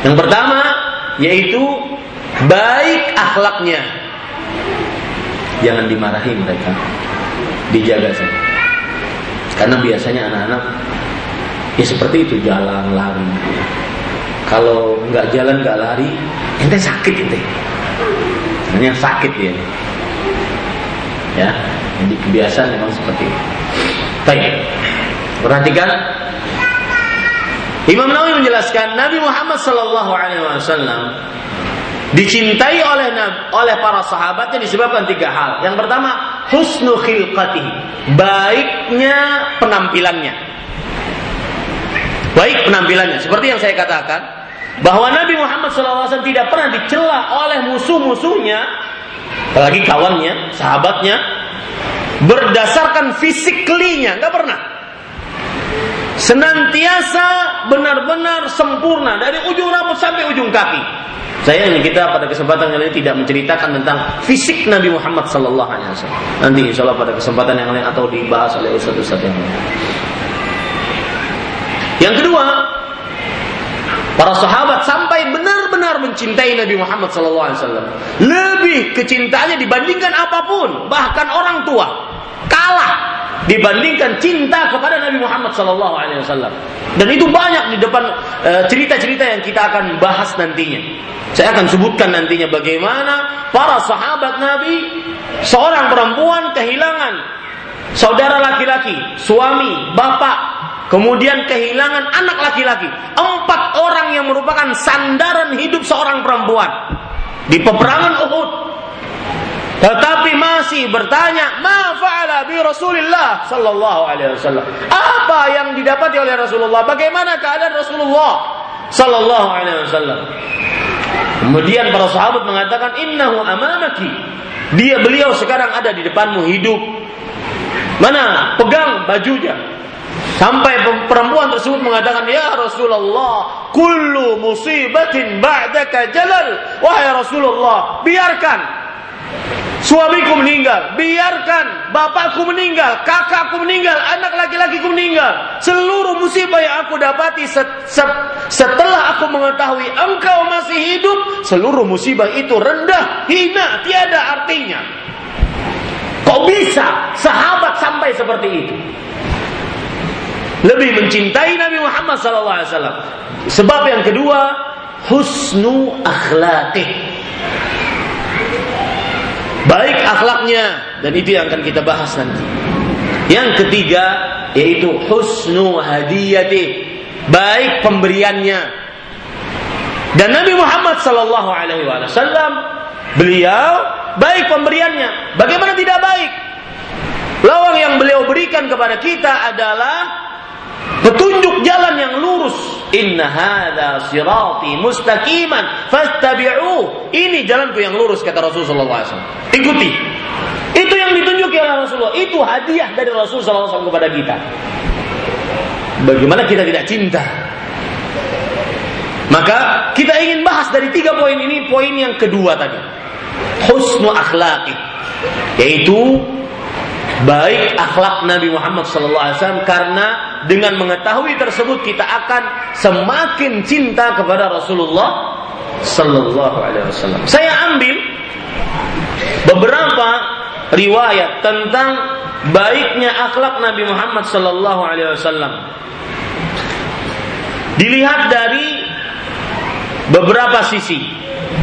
Yang pertama yaitu baik akhlaknya. Jangan dimarahi mereka. Dijaga saja. Karena biasanya anak-anak ya seperti itu jalan lari. Kalau nggak jalan nggak lari, ente sakit ente. Hanya sakit ya. Ya, jadi kebiasaan memang seperti itu. Baik. Perhatikan Imam Nawawi menjelaskan Nabi Muhammad Sallallahu Alaihi Wasallam dicintai oleh oleh para sahabatnya disebabkan tiga hal. Yang pertama, husnu khilqati, baiknya penampilannya. Baik penampilannya, seperti yang saya katakan, bahwa Nabi Muhammad SAW tidak pernah dicela oleh musuh-musuhnya, apalagi kawannya, sahabatnya, berdasarkan fisiklinya, nggak pernah senantiasa benar-benar sempurna dari ujung rambut sampai ujung kaki. Saya ini kita pada kesempatan kali ini tidak menceritakan tentang fisik Nabi Muhammad Sallallahu Alaihi Wasallam. Nanti insya Allah pada kesempatan yang lain atau dibahas oleh ustadz-ustadz yang lain. Yang kedua, para sahabat sampai benar-benar mencintai Nabi Muhammad Sallallahu Alaihi Wasallam. Lebih kecintaannya dibandingkan apa pun, bahkan orang tua kalah dibandingkan cinta kepada Nabi Muhammad Wasallam. Dan itu banyak di depan eh, cerita-cerita yang kita akan bahas nantinya. Saya akan sebutkan nantinya bagaimana para sahabat Nabi seorang perempuan kehilangan saudara laki-laki, suami, bapak, kemudian kehilangan anak laki-laki. Empat orang yang merupakan sandaran hidup seorang perempuan di peperangan Uhud. Tetapi masih bertanya, "Ma fa'ala bi Rasulillah sallallahu alaihi wasallam?" Apa yang didapati oleh Rasulullah? Bagaimana keadaan Rasulullah sallallahu alaihi wasallam? Kemudian para sahabat mengatakan, "Innahu amamaki." Dia beliau sekarang ada di depanmu hidup. Mana? Pegang bajunya. Sampai perempuan tersebut mengatakan, "Ya Rasulullah, kullu musibatin ba'daka jalal." Wahai Rasulullah, biarkan suamiku meninggal, biarkan bapakku meninggal, kakakku meninggal, anak laki-lakiku meninggal. Seluruh musibah yang aku dapati setelah aku mengetahui engkau masih hidup, seluruh musibah itu rendah, hina, tiada artinya. Kok bisa sahabat sampai seperti itu? lebih mencintai Nabi Muhammad SAW. Sebab yang kedua, husnu akhlaqih. Baik akhlaknya dan itu yang akan kita bahas nanti. Yang ketiga yaitu husnu hadiyati. Baik pemberiannya. Dan Nabi Muhammad sallallahu alaihi wasallam beliau baik pemberiannya. Bagaimana tidak baik? Lawang yang beliau berikan kepada kita adalah petunjuk jalan yang lurus. Inna hadza sirati mustaqiman fastabi'u. Ini jalanku yang lurus kata Rasulullah SAW. Ikuti. Itu yang ditunjuki oleh Rasulullah. Itu hadiah dari Rasulullah SAW kepada kita. Bagaimana kita tidak cinta? Maka kita ingin bahas dari tiga poin ini poin yang kedua tadi. Husnu akhlaqi. Yaitu baik akhlak Nabi Muhammad SAW karena dengan mengetahui tersebut kita akan semakin cinta kepada Rasulullah Sallallahu Alaihi Wasallam. Saya ambil beberapa riwayat tentang baiknya akhlak Nabi Muhammad Sallallahu Alaihi Wasallam. Dilihat dari beberapa sisi,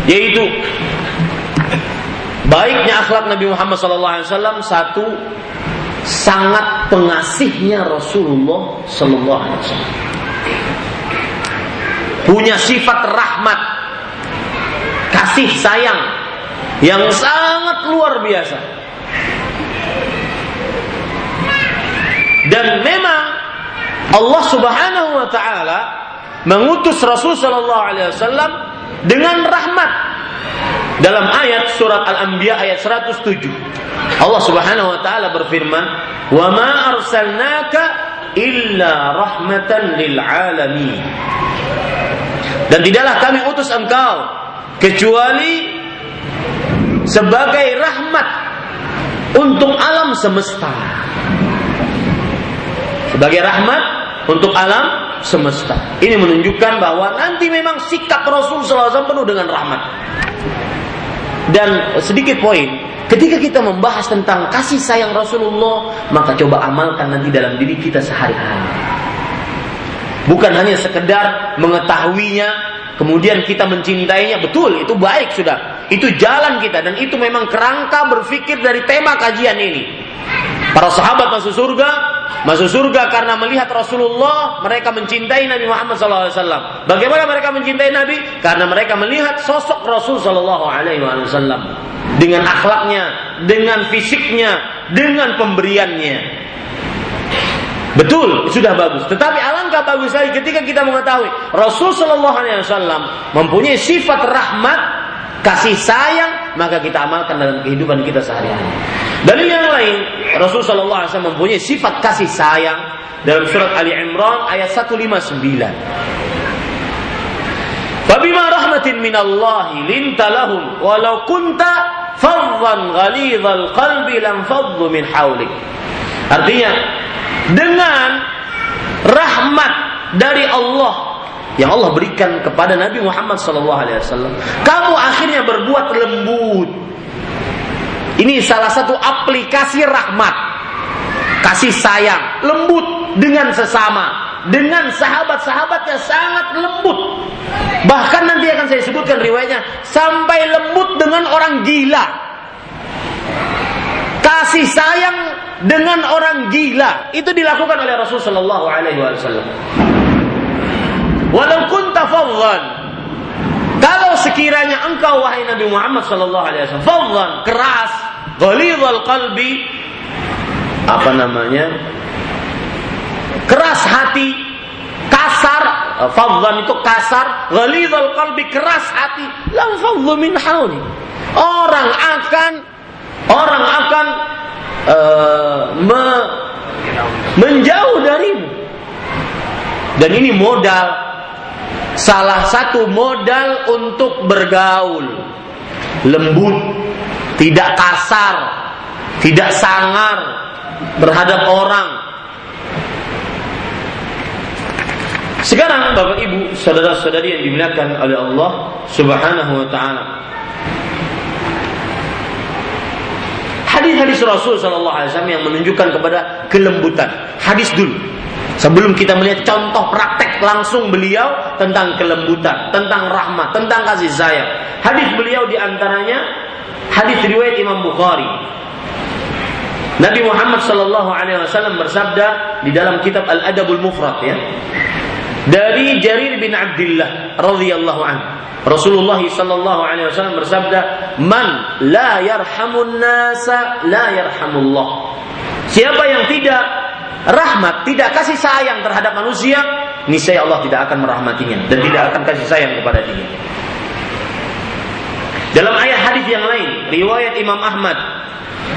yaitu baiknya akhlak Nabi Muhammad SAW satu sangat pengasihnya Rasulullah Sallallahu Alaihi Wasallam. Punya sifat rahmat, kasih sayang yang sangat luar biasa. Dan memang Allah Subhanahu wa taala mengutus Rasul sallallahu alaihi wasallam dengan rahmat dalam ayat surat Al-Anbiya ayat 107. Allah Subhanahu wa taala berfirman, "Wa ma arsalnaka illa rahmatan lil alamin." Dan tidaklah kami utus engkau kecuali sebagai rahmat untuk alam semesta. Sebagai rahmat untuk alam semesta. Ini menunjukkan bahwa nanti memang sikap Rasul SAW penuh dengan rahmat. Dan sedikit poin, ketika kita membahas tentang kasih sayang Rasulullah, maka coba amalkan nanti dalam diri kita sehari-hari. Bukan hanya sekedar mengetahuinya, kemudian kita mencintainya, betul itu baik sudah. Itu jalan kita dan itu memang kerangka berpikir dari tema kajian ini. Para sahabat masuk surga, masuk surga karena melihat Rasulullah, mereka mencintai Nabi Muhammad SAW. Bagaimana mereka mencintai Nabi? Karena mereka melihat sosok Rasul Wasallam dengan akhlaknya, dengan fisiknya, dengan pemberiannya. Betul, sudah bagus. Tetapi alangkah bagus lagi ketika kita mengetahui Rasul Sallallahu Alaihi Wasallam mempunyai sifat rahmat, kasih sayang, maka kita amalkan dalam kehidupan kita sehari-hari. Dalil yang lain, Rasul Sallallahu Alaihi Wasallam mempunyai sifat kasih sayang dalam surat Ali Imran ayat 159. Fabima rahmatin linta lahum walau kunta faddan ghalidhal qalbi lam faddu min hawlik. Artinya dengan rahmat dari Allah yang Allah berikan kepada Nabi Muhammad SAW, kamu akhirnya berbuat lembut. Ini salah satu aplikasi rahmat, kasih sayang, lembut dengan sesama, dengan sahabat-sahabat yang sangat lembut. Bahkan nanti akan saya sebutkan riwayatnya sampai lembut dengan orang gila. Kasih sayang dengan orang gila itu dilakukan oleh Rasul Shallallahu Alaihi Wasallam. Walau kunta fadlan kalau sekiranya engkau wahai Nabi Muhammad sallallahu alaihi wasallam fadlan keras, ghalidhal qalbi apa namanya? keras hati, kasar, fadlan itu kasar, ghalidhal qalbi keras hati, lam fadlu min hauli. Orang akan orang akan uh, me, menjauh darimu. Dan ini modal salah satu modal untuk bergaul. Lembut, tidak kasar, tidak sangar terhadap orang. Sekarang Bapak Ibu, saudara-saudari yang dimuliakan oleh Allah Subhanahu wa taala. Hadis-hadis Rasul sallallahu alaihi wasallam yang menunjukkan kepada kelembutan. Hadis dulu. Sebelum kita melihat contoh praktek langsung beliau tentang kelembutan, tentang rahmat, tentang kasih sayang. Hadis beliau di antaranya hadis riwayat Imam Bukhari. Nabi Muhammad Shallallahu Alaihi Wasallam bersabda di dalam kitab Al Adabul Mufrad ya dari Jarir bin Abdullah radhiyallahu anhu. Rasulullah sallallahu alaihi wasallam bersabda, "Man la yarhamun nasa la yarhamullah." Siapa yang tidak rahmat, tidak kasih sayang terhadap manusia, niscaya Allah tidak akan merahmatinya dan tidak akan kasih sayang kepada dia. Dalam ayat hadis yang lain, riwayat Imam Ahmad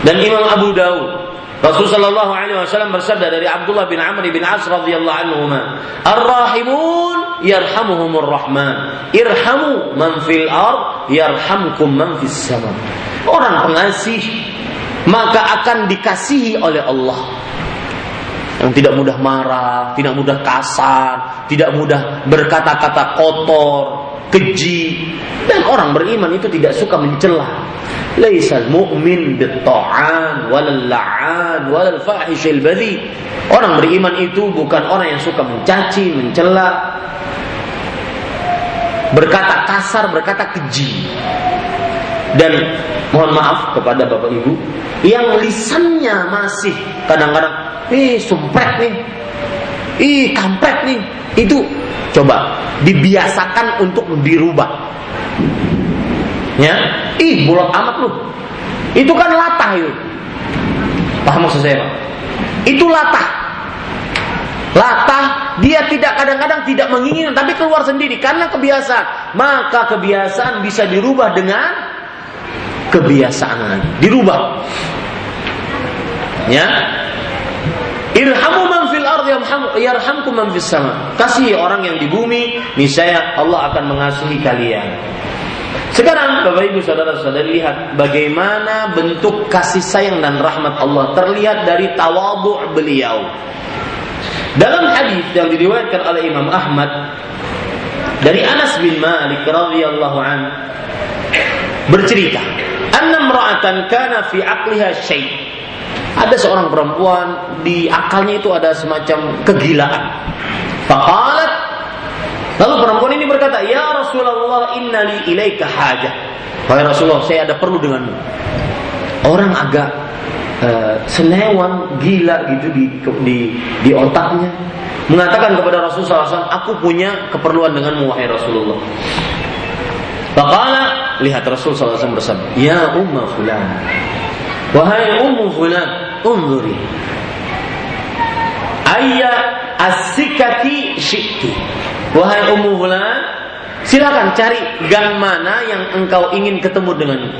dan Imam Abu Dawud, Rasul sallallahu alaihi wasallam bersabda dari Abdullah bin Amr bin As radhiyallahu anhu, "Ar-rahimun yarhamuhumur rahman. Irhamu man fil ard yarhamkum man fis sama." Orang pengasih maka akan dikasihi oleh Allah yang tidak mudah marah, tidak mudah kasar, tidak mudah berkata-kata kotor, keji, dan orang beriman itu tidak suka mencela. Laisal mu'min bitta'an walal la'an walal fahishil badhi. Orang beriman itu bukan orang yang suka mencaci, mencela, berkata kasar, berkata keji. Dan mohon maaf kepada Bapak Ibu yang lisannya masih kadang-kadang ih sumpret nih, ih kampret nih, itu coba dibiasakan untuk dirubah. Ya, ih bulat amat lu. Itu kan latah itu. Paham maksud saya, Pak? Itu latah. Latah dia tidak kadang-kadang tidak menginginkan tapi keluar sendiri karena kebiasaan. Maka kebiasaan bisa dirubah dengan kebiasaan lagi. Dirubah. Ya. Irhamu man fil ardi yarhamkum man fis sama. Kasih orang yang di bumi, niscaya Allah akan mengasihi kalian. Sekarang Bapak Ibu Saudara-saudari lihat bagaimana bentuk kasih sayang dan rahmat Allah terlihat dari tawadhu beliau. Dalam hadis yang diriwayatkan oleh Imam Ahmad dari Anas bin Malik radhiyallahu an bercerita Anna mra'atan kana fi aqliha syai. Ada seorang perempuan di akalnya itu ada semacam kegilaan. Faqalat Lalu perempuan ini berkata, "Ya Rasulullah, innali ilaika hajah." Wahai Rasulullah, saya ada perlu denganmu. Orang agak uh, senewan, gila gitu di di di otaknya mengatakan kepada Rasulullah SAW, "Aku punya keperluan denganmu wahai Rasulullah." Faqala lihat Rasul SAW bersabda, Ya umma fulan, wahai ummu fulan, unzuri. Ayya asikati syikti. Wahai ummu fulan, silakan cari gang mana yang engkau ingin ketemu dengannya.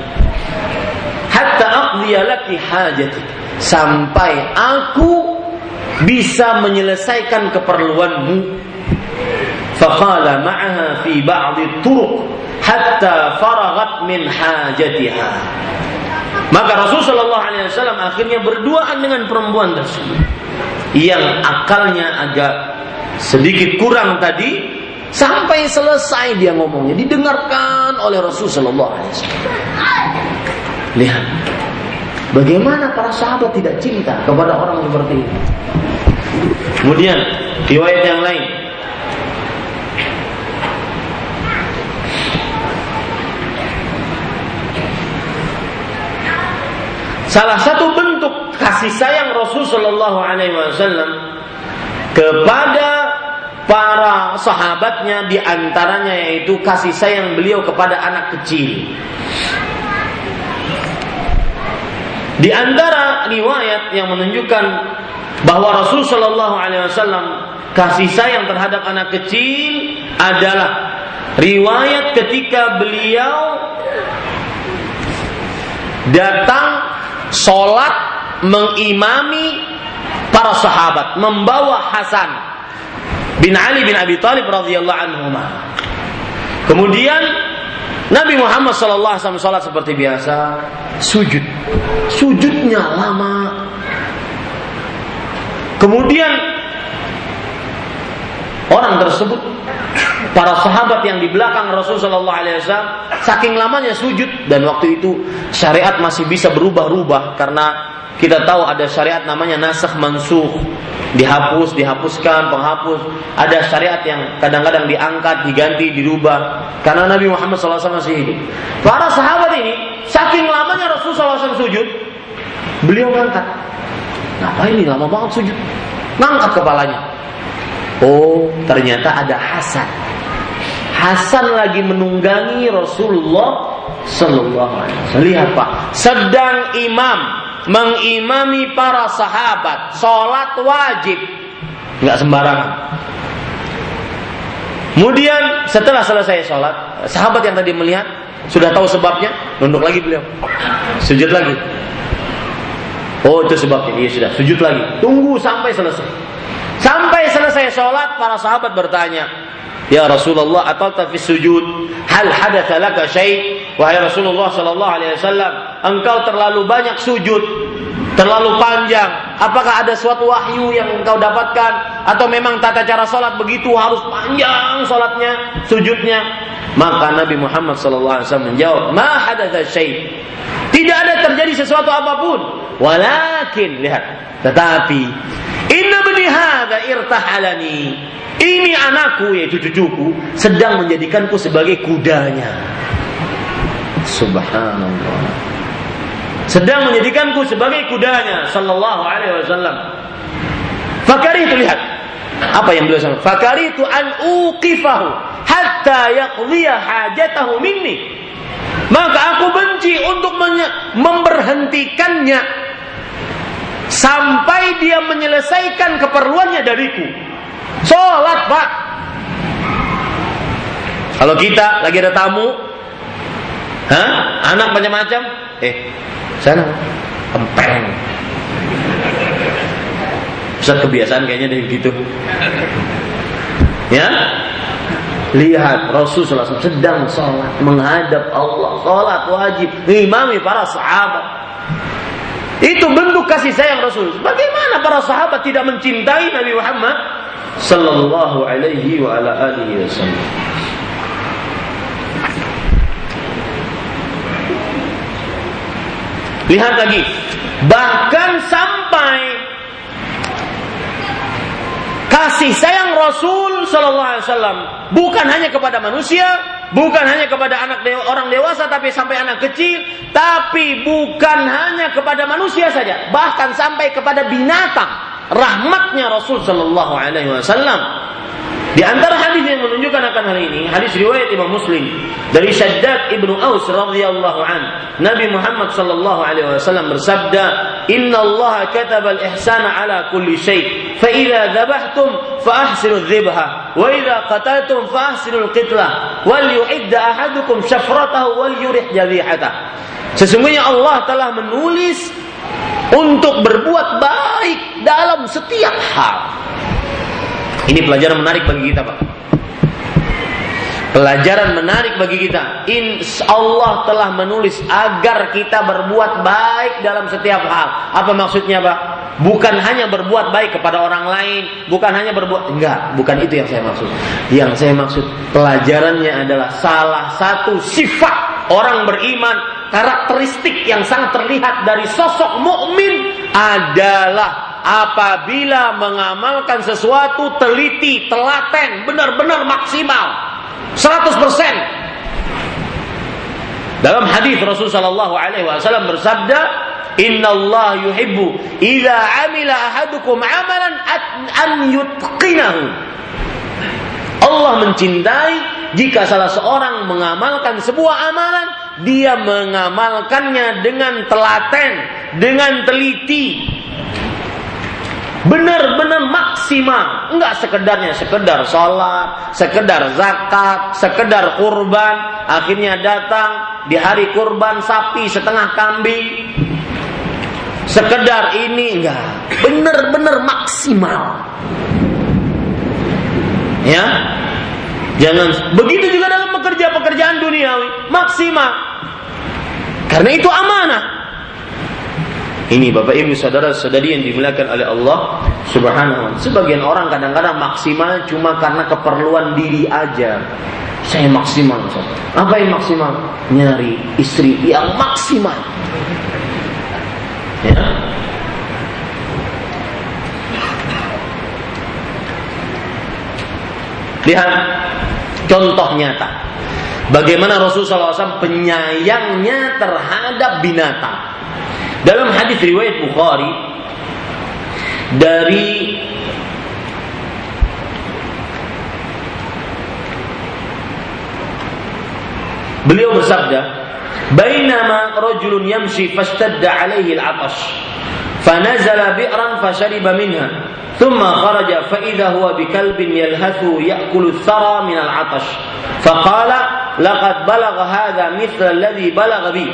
Hatta aqdiya laki hajati. Sampai aku bisa menyelesaikan keperluanmu. Faqala ma'aha fi ba'di turuq hatta faragat min hajatiha. Maka Rasul Shallallahu Alaihi Wasallam akhirnya berduaan dengan perempuan tersebut yang akalnya agak sedikit kurang tadi sampai selesai dia ngomongnya didengarkan oleh Rasul Shallallahu Alaihi Wasallam. Lihat bagaimana para sahabat tidak cinta kepada orang seperti ini. Kemudian riwayat yang lain salah satu bentuk kasih sayang Rasul Shallallahu Alaihi Wasallam kepada para sahabatnya di antaranya yaitu kasih sayang beliau kepada anak kecil. Di antara riwayat yang menunjukkan bahwa Rasul Shallallahu Alaihi Wasallam kasih sayang terhadap anak kecil adalah riwayat ketika beliau datang sholat mengimami para sahabat, membawa Hasan bin Ali bin Abi Thalib radhiyallahu anhu. Kemudian Nabi Muhammad sallallahu alaihi wasallam seperti biasa, sujud. Sujudnya lama. Kemudian orang tersebut. Para sahabat yang di belakang Rasul Shallallahu Alaihi Wasallam saking lamanya sujud. Dan waktu itu syariat masih bisa berubah-ubah karena kita tahu ada syariat namanya nasakh mansuh dihapus dihapuskan penghapus. Ada syariat yang kadang-kadang diangkat diganti dirubah. Karena Nabi Muhammad SAW masih hidup. Para sahabat ini saking lamanya Rasul SAW sujud beliau ngangkat. Kenapa ini lama banget sujud? Ngangkat kepalanya oh ternyata ada Hasan Hasan lagi menunggangi Rasulullah Sallallahu Alaihi Wasallam. Lihat pak, sedang imam mengimami para sahabat, sholat wajib, nggak sembarangan. Kemudian setelah selesai sholat, sahabat yang tadi melihat sudah tahu sebabnya, nunduk lagi beliau, sujud lagi. Oh itu sebabnya, iya sudah, sujud lagi. Tunggu sampai selesai. Sampai selesai sholat, para sahabat bertanya, Ya Rasulullah atau fi sujud? Hal hadatsa laka syai? Wahai Rasulullah sallallahu alaihi wasallam engkau terlalu banyak sujud terlalu panjang. Apakah ada suatu wahyu yang engkau dapatkan? Atau memang tata cara salat begitu harus panjang salatnya sujudnya? Maka Nabi Muhammad wasallam menjawab ma tidak ada terjadi sesuatu apa pun. Walakin lihat. Tetapi inna bani hadza irtahalani. Ini anakku yaitu cucuku sedang menjadikanku sebagai kudanya. Subhanallah. Sedang menjadikanku sebagai kudanya sallallahu alaihi wasallam. Fakari itu lihat apa yang beliau sampaikan. Fakari itu an uqifahu hatta yaqdiya hajatahu minni. Maka aku benci untuk memberhentikannya sampai dia menyelesaikan keperluannya dariku. Sholat pak. Kalau kita lagi ada tamu, Hah? anak macam-macam, eh sana empeng. Ustaz kebiasaan kayaknya dari gitu. Ya, Lihat Rasulullah SAW sedang sholat menghadap Allah. Sholat wajib. Imami para sahabat. Itu bentuk kasih sayang Rasul. Bagaimana para sahabat tidak mencintai Nabi Muhammad sallallahu alaihi wasallam. Lihat lagi, bahkan sampai kasih sayang Rasul Sallallahu Alaihi Wasallam bukan hanya kepada manusia, bukan hanya kepada anak dewa, orang dewasa, tapi sampai anak kecil, tapi bukan hanya kepada manusia saja, bahkan sampai kepada binatang rahmatnya Rasul Shallallahu Alaihi Wasallam. Di antara hadis yang menunjukkan akan hal ini, hadis riwayat Imam Muslim dari Shaddad ibnu Aus radhiyallahu an, Nabi Muhammad sallallahu alaihi wasallam bersabda, "Inna Allah kataba al-ihsana ala kulli syai, fa idza dzabhtum fa ahsinu dzibha, wa idza qataltum fa ahsinu al-qitlah, wal yu'idda ahadukum syafratahu wal yurih jadhihatah." Sesungguhnya Allah telah menulis untuk berbuat baik dalam setiap hal. Ini pelajaran menarik bagi kita, Pak. Pelajaran menarik bagi kita. Insya Allah telah menulis agar kita berbuat baik dalam setiap hal. Apa maksudnya, Pak? Bukan hanya berbuat baik kepada orang lain, bukan hanya berbuat enggak, bukan itu yang saya maksud. Yang saya maksud pelajarannya adalah salah satu sifat orang beriman karakteristik yang sangat terlihat dari sosok mukmin adalah apabila mengamalkan sesuatu teliti, telaten, benar-benar maksimal 100%. Dalam hadis Rasulullah Shallallahu Alaihi Wasallam bersabda, Inna Allah yuhibbu idza amila ahadukum amalan an yutqinahu. Allah mencintai jika salah seorang mengamalkan sebuah amalan, dia mengamalkannya dengan telaten, dengan teliti, benar-benar maksimal. Enggak sekedarnya sekedar sholat sekedar zakat sekedar kurban. Akhirnya datang di hari kurban sapi setengah kambing. Sekedar ini enggak. Benar-benar maksimal. Ya? Jangan begitu juga dalam pekerjaan-pekerjaan duniawi. Maksimal. Karena itu amanah ini Bapak Ibu saudara-saudari yang dimuliakan oleh Allah Subhanahu wa Sebagian orang kadang-kadang maksimal cuma karena keperluan diri aja. Saya maksimal. Apa yang maksimal? Nyari istri yang maksimal. Ya. Lihat contoh nyata. Bagaimana Rasulullah SAW penyayangnya terhadap binatang. Dalam hadis riwayat Bukhari dari Beliau bersabda, "Bainama rajulun yamshi fashtadda alaihi al-'atash, fanazala bi'ran fashariba minha, thumma kharaja fa idza huwa bikalbin yalhathu ya'kulu thara min al-'atash." Faqala, "Laqad balagha hadha mithla alladhi balagha bi."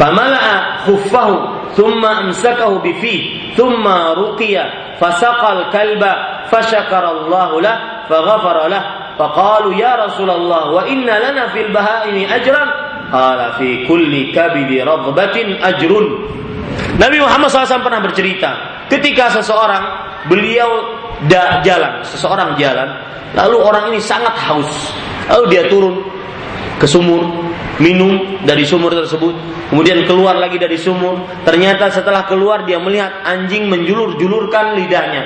فملأ خفه ثم أمسكه amsakahu ثم thumma فسقى الكلب kalba الله له فغفر له فقالوا يا رسول الله inna لنا في البهائم ajran? قال fi kulli kabidi radbatin أجر Nabi Muhammad SAW pernah bercerita, ketika seseorang beliau da, jalan, seseorang jalan, lalu orang ini sangat haus, lalu dia turun ke sumur, minum dari sumur tersebut, kemudian keluar lagi dari sumur. Ternyata setelah keluar dia melihat anjing menjulur-julurkan lidahnya.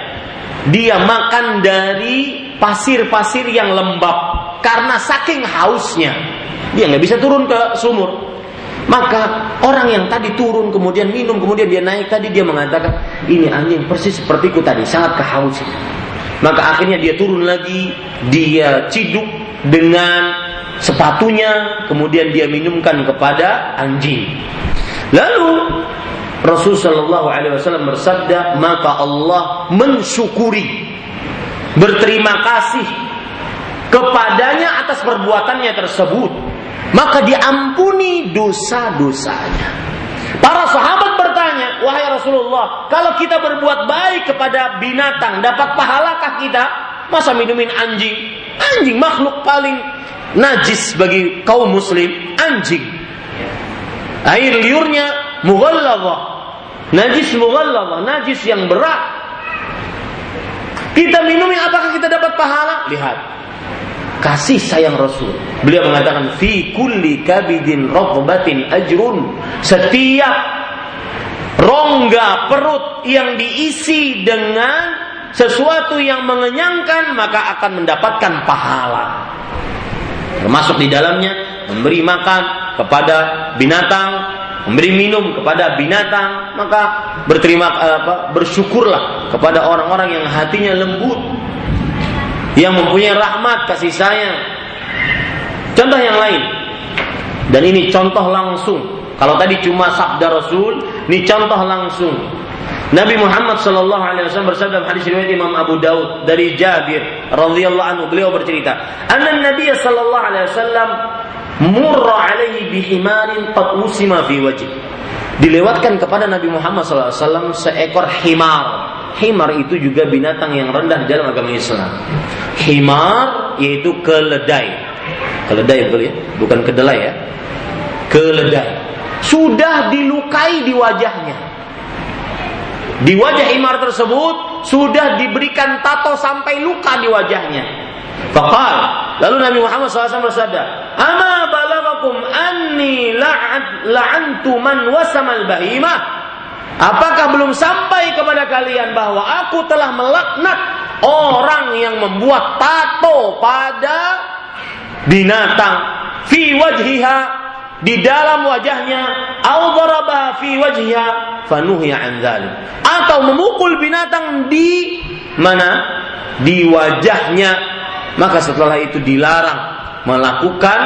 Dia makan dari pasir-pasir yang lembab karena saking hausnya. Dia nggak bisa turun ke sumur. Maka orang yang tadi turun kemudian minum kemudian dia naik tadi dia mengatakan ini anjing persis sepertiku tadi sangat kehausan. Maka akhirnya dia turun lagi, dia ciduk dengan sepatunya, kemudian dia minumkan kepada anjing. Lalu Rasul Shallallahu Alaihi Wasallam bersabda, maka Allah mensyukuri, berterima kasih kepadanya atas perbuatannya tersebut, maka diampuni dosa-dosanya. Para sahabat bertanya, wahai Rasulullah, kalau kita berbuat baik kepada binatang, dapat pahalakah kita? Masa minumin anjing? Anjing makhluk paling najis bagi kaum muslim anjing. Air liurnya mughalladhah. Najis mughalladhah, najis yang berat. Kita minumnya apakah kita dapat pahala? Lihat. Kasih sayang Rasul. Beliau mengatakan fi kulli kabidin radbatin ajrun. Setiap rongga perut yang diisi dengan sesuatu yang mengenyangkan maka akan mendapatkan pahala. Termasuk di dalamnya memberi makan kepada binatang, memberi minum kepada binatang, maka berterima apa, bersyukurlah kepada orang-orang yang hatinya lembut, yang mempunyai rahmat kasih sayang. Contoh yang lain, dan ini contoh langsung. Kalau tadi cuma sabda Rasul, ini contoh langsung Nabi Muhammad Shallallahu Alaihi Wasallam bersabda dalam hadis riwayat Imam Abu Daud dari Jabir radhiyallahu anhu beliau bercerita, "Anna Nabi Shallallahu Alaihi Wasallam murra alaihi bihimarin qad usima fi wajhi." Dilewatkan kepada Nabi Muhammad SAW seekor himar. Himar itu juga binatang yang rendah dalam agama Islam. Himar yaitu keledai. Keledai betul ya, bukan kedelai ya. Keledai. Sudah dilukai di wajahnya di wajah Imar tersebut sudah diberikan tato sampai luka di wajahnya. Fakal. Lalu Nabi Muhammad SAW bersabda, Ama balagakum anni la'antu man wasamal bahimah. Apakah belum sampai kepada kalian bahwa aku telah melaknat orang yang membuat tato pada binatang fi wajhiha di dalam wajahnya au fi wajhiha fanuhya an Atau memukul binatang di mana? Di wajahnya. Maka setelah itu dilarang melakukan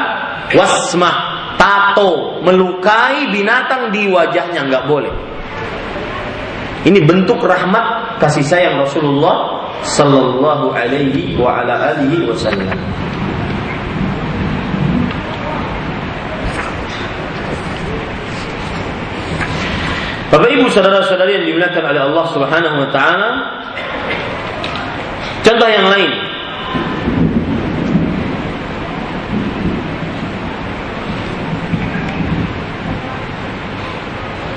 wasmah, tato, melukai binatang di wajahnya nggak boleh. Ini bentuk rahmat kasih sayang Rasulullah sallallahu alaihi wa ala alihi wasallam. Bapak Ibu saudara-saudari yang dimuliakan oleh Allah Subhanahu wa taala. Contoh yang lain.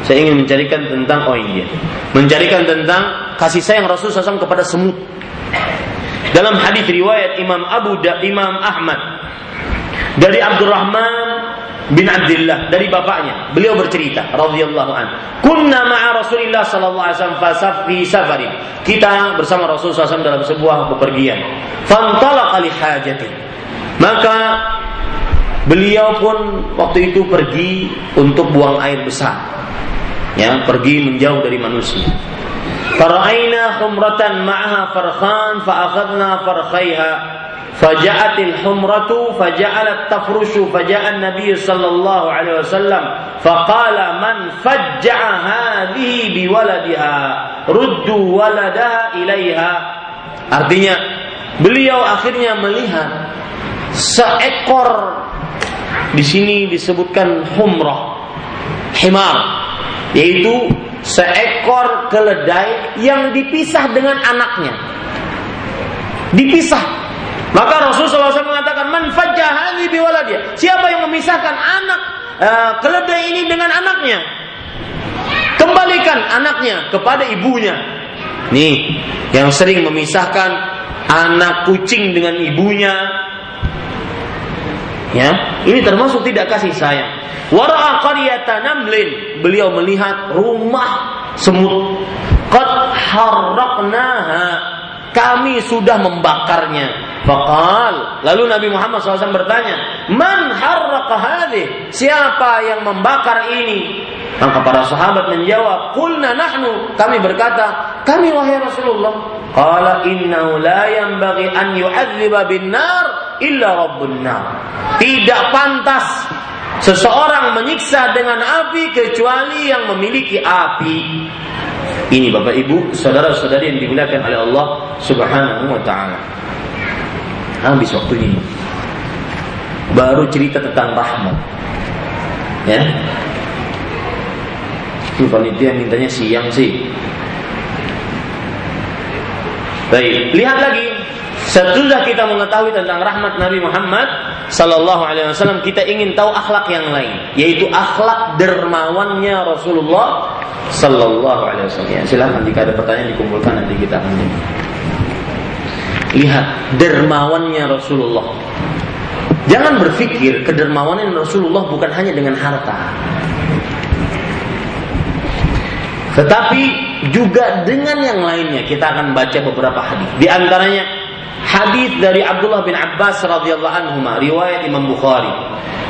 Saya ingin mencarikan tentang oh ini Mencarikan tentang kasih sayang Rasul SAW kepada semut. Dalam hadis riwayat Imam Abu da, Imam Ahmad dari Abdurrahman bin Abdullah dari bapaknya. Beliau bercerita radhiyallahu an. Kunna ma'a Rasulillah sallallahu alaihi wasallam fi safari. Kita bersama Rasul SAW dalam sebuah bepergian. Fantalaqa li hajati. Maka beliau pun waktu itu pergi untuk buang air besar. Ya, pergi menjauh dari manusia. Fara'aina humratan ma'aha farkhan fa akhadna farkhaiha Faja'atil humratu faja'alat tafrushu faja'an Nabi sallallahu alaihi wasallam. Faqala man fajja'a hadhihi biwaladiha ruddu waladaha ilaiha. Artinya beliau akhirnya melihat seekor di sini disebutkan humrah himar yaitu seekor keledai yang dipisah dengan anaknya. Dipisah maka Rasulullah SAW mengatakan man fajjahali biwaladia. Siapa yang memisahkan anak uh, keledai ini dengan anaknya? Kembalikan anaknya kepada ibunya. Nih, yang sering memisahkan anak kucing dengan ibunya. Ya, ini termasuk tidak kasih sayang. Wara'a qaryatan. Beliau melihat rumah semut. Qad harraqnaha kami sudah membakarnya. Fakal. Lalu Nabi Muhammad SAW bertanya, Man harraqa hadih? Siapa yang membakar ini? Maka para sahabat menjawab, Kulna nahnu. Kami berkata, kami wahai Rasulullah. Qala innahu la yanbaghi an yu'adziba bin nar illa rabbun nar. Tidak pantas seseorang menyiksa dengan api kecuali yang memiliki api. Ini Bapak Ibu, saudara-saudari yang dimuliakan oleh Allah Subhanahu wa taala. Habis waktu ini. Baru cerita tentang rahmat. Ya. Itu panitia mintanya siang sih. Baik, lihat lagi. Setelah kita mengetahui tentang rahmat Nabi Muhammad Sallallahu Alaihi Wasallam, kita ingin tahu akhlak yang lain, yaitu akhlak dermawannya Rasulullah Sallallahu Alaihi Wasallam. Ya, silahkan jika ada pertanyaan dikumpulkan nanti kita akan Lihat dermawannya Rasulullah. Jangan berpikir kedermawanan Rasulullah bukan hanya dengan harta. Tetapi juga dengan yang lainnya kita akan baca beberapa hadis. Di antaranya hadis dari Abdullah bin Abbas radhiyallahu anhu riwayat Imam Bukhari.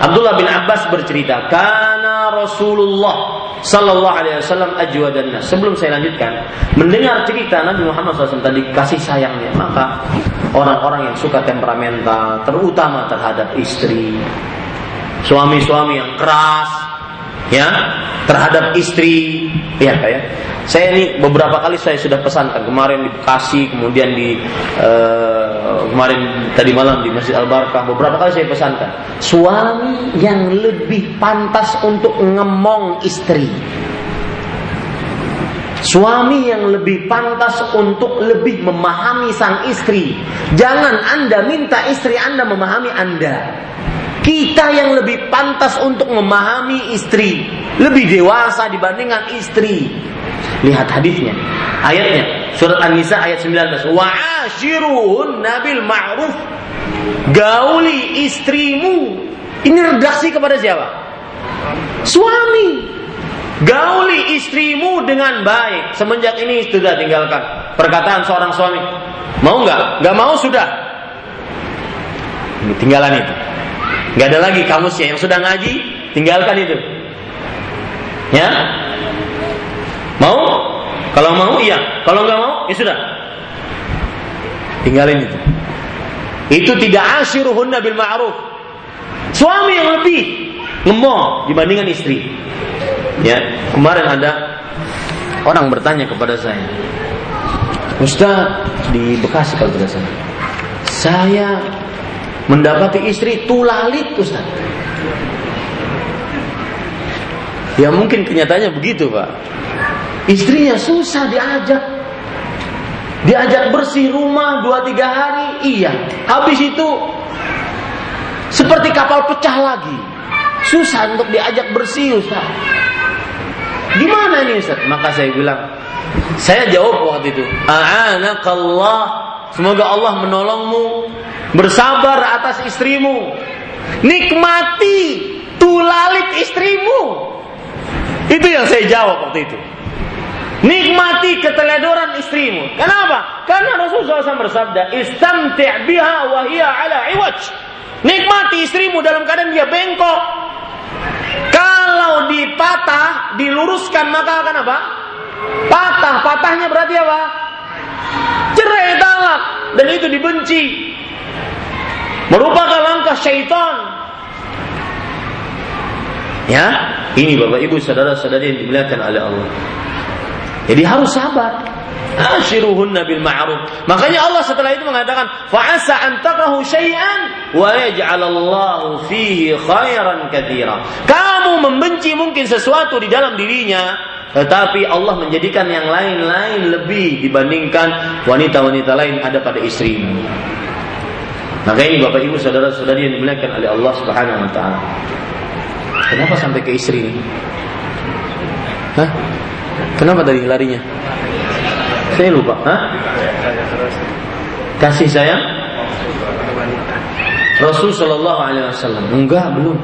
Abdullah bin Abbas bercerita, "Kana Rasulullah Sallallahu Alaihi Wasallam dan nas. Sebelum saya lanjutkan, mendengar cerita Nabi Muhammad SAW tadi kasih sayangnya, maka orang-orang yang suka temperamental, terutama terhadap istri, suami-suami yang keras, ya terhadap istri, ya kayak saya ini beberapa kali saya sudah pesankan kemarin di Bekasi, kemudian di uh, kemarin tadi malam di Masjid Al Barkah beberapa kali saya pesankan suami yang lebih pantas untuk ngemong istri. Suami yang lebih pantas untuk lebih memahami sang istri. Jangan Anda minta istri Anda memahami Anda. Kita yang lebih pantas untuk memahami istri, lebih dewasa dibandingkan istri. Lihat hadisnya, ayatnya surat An-Nisa ayat 19. Wa nabil ma'ruf. Gauli istrimu. Ini redaksi kepada siapa? Suami. Gauli istrimu dengan baik. Semenjak ini sudah tinggalkan. Perkataan seorang suami. Mau nggak? Nggak mau sudah. Ini tinggalan itu. Nggak ada lagi kamusnya yang sudah ngaji, tinggalkan itu. Ya. Kalau mau iya, kalau nggak mau ya sudah. Tinggalin itu. Itu tidak asyiruhunna bil ma'ruf. Suami yang lebih ngemong dibandingkan istri. Ya, kemarin ada orang bertanya kepada saya, Ustaz di Bekasi kalau tidak salah, saya mendapati istri tulalit Ustaz. Ya mungkin kenyataannya begitu Pak. Istrinya susah diajak. Diajak bersih rumah dua tiga hari, iya. Habis itu seperti kapal pecah lagi. Susah untuk diajak bersih Ustaz. Gimana ini Ustaz? Maka saya bilang, saya jawab waktu itu, A'anakallah, semoga Allah menolongmu, bersabar atas istrimu, nikmati tulalit istrimu. Itu yang saya jawab waktu itu. Nikmati keteledoran istrimu. Kenapa? Karena Rasulullah SAW bersabda, "Istamti' biha wa hiya ala iwaj." Nikmati istrimu dalam keadaan dia bengkok. Kalau dipatah, diluruskan maka akan apa? Patah. Patahnya berarti apa? Cerai talak dan itu dibenci. Merupakan langkah syaitan. Ya, ini Bapak Ibu saudara-saudari yang dimuliakan oleh Allah. Jadi harus sabar. Ashiruhunna bil ma'ruf. Makanya Allah setelah itu mengatakan, "Fa'asa an takrahu syai'an wa yaj'alallahu fihi khairan katsira." Kamu membenci mungkin sesuatu di dalam dirinya, tetapi Allah menjadikan yang lain-lain lebih dibandingkan wanita-wanita lain ada pada istrimu. Maka ini Bapak Ibu saudara-saudari yang dimuliakan oleh Allah Subhanahu wa taala. Kenapa sampai ke istri ini? Hah? Kenapa tadi larinya? Saya lupa. Hah? Kasih sayang Rasul Shallallahu Alaihi Wasallam. Enggak, belum.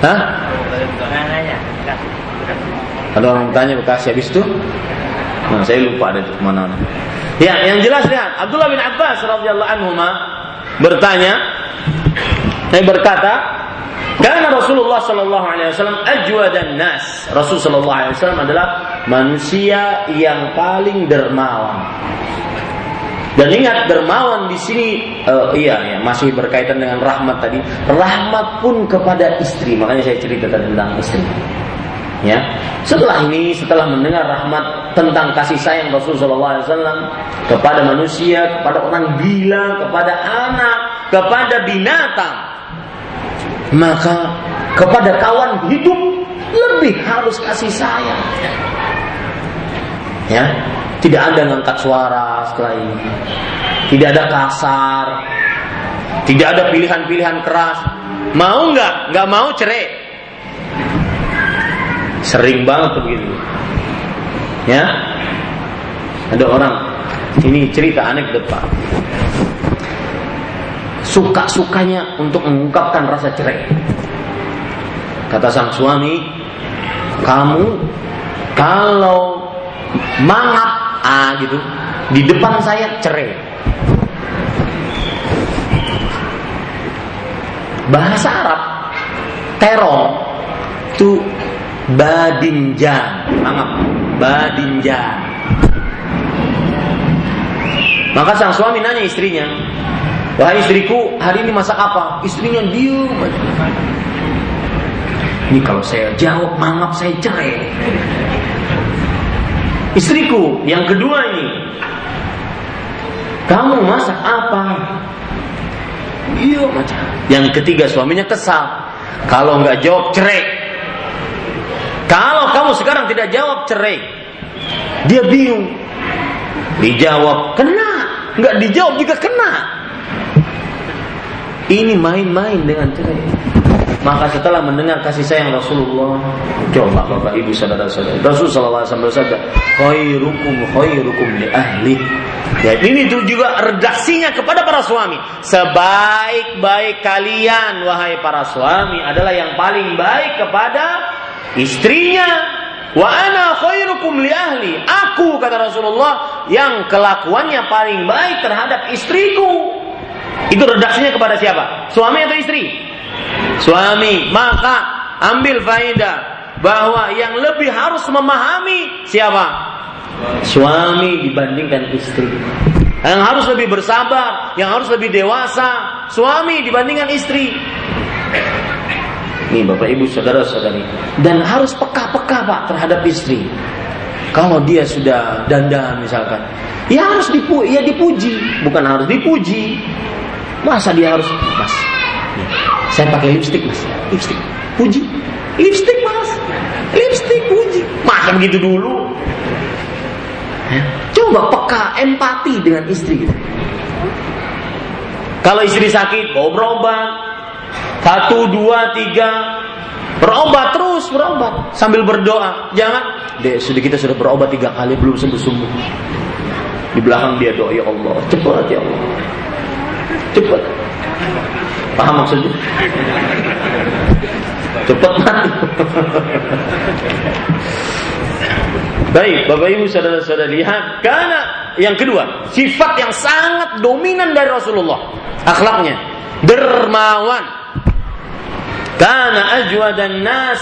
Hah? Ada orang bertanya Bekasi habis itu? Nah, saya lupa ada itu ke mana Ya, yang jelas lihat Abdullah bin Abbas radhiyallahu anhu bertanya, saya berkata, karena Rasulullah Shallallahu Alaihi Wasallam dan nas. Rasul Shallallahu Alaihi Wasallam adalah manusia yang paling dermawan. Dan ingat dermawan di sini, uh, iya ya masih berkaitan dengan rahmat tadi. Rahmat pun kepada istri. Makanya saya ceritakan tentang istri. Ya, setelah ini, setelah mendengar rahmat tentang kasih sayang Rasulullah SAW kepada manusia, kepada orang gila, kepada anak, kepada binatang, maka kepada kawan hidup lebih harus kasih sayang. Ya, tidak ada ngangkat suara setelah ini. Tidak ada kasar. Tidak ada pilihan-pilihan keras. Mau nggak? Nggak mau cerai. Sering banget begitu. Ya, ada orang ini cerita aneh depan suka-sukanya untuk mengungkapkan rasa cerai. Kata sang suami, kamu kalau mangap ah gitu di depan saya cerai. Bahasa Arab terong itu badinjan, mangap badinjan. Maka sang suami nanya istrinya, Wahai istriku, hari ini masak apa? Istrinya diem Ini kalau saya jawab mangap saya cerai. Istriku, yang kedua ini. Kamu masak apa? Iya macam. Yang ketiga suaminya kesal. Kalau nggak jawab cerai. Kalau kamu sekarang tidak jawab cerai, dia bingung. Dijawab kena, nggak dijawab juga kena. Ini main-main dengan cerai. Maka setelah mendengar kasih sayang Rasulullah, coba Bapak Ibu saudara-saudara. Rasulullah SAW bersabda, "Khairukum khairukum li ahli." Ya, ini itu juga redaksinya kepada para suami. Sebaik-baik kalian wahai para suami adalah yang paling baik kepada istrinya. Wa ana khairukum li ahli. Aku kata Rasulullah yang kelakuannya paling baik terhadap istriku. Itu redaksinya kepada siapa? Suami atau istri? Suami. Maka ambil faedah bahwa yang lebih harus memahami siapa? Suami dibandingkan istri. Yang harus lebih bersabar, yang harus lebih dewasa, suami dibandingkan istri. Nih Bapak Ibu saudara-saudari dan harus peka-peka Pak terhadap istri. Kalau dia sudah dandan misalkan, ya harus dipu ya dipuji, bukan harus dipuji. Masa dia harus, Mas, saya pakai lipstick mas, lipstick, puji, lipstick mas, lipstick puji, masa begitu dulu? Ya. Coba peka empati dengan istri. Kalau istri sakit, bawa berobat, satu, dua, tiga, berobat terus berobat sambil berdoa. Jangan, deh sudah kita sudah berobat tiga kali belum sembuh sembuh. Di belakang dia doa ya Allah, cepat ya Allah, cepat. Paham maksudnya? Cepat mati. Baik, Bapak Ibu saudara-saudara lihat karena yang kedua, sifat yang sangat dominan dari Rasulullah, akhlaknya dermawan. Karena ajwadan nas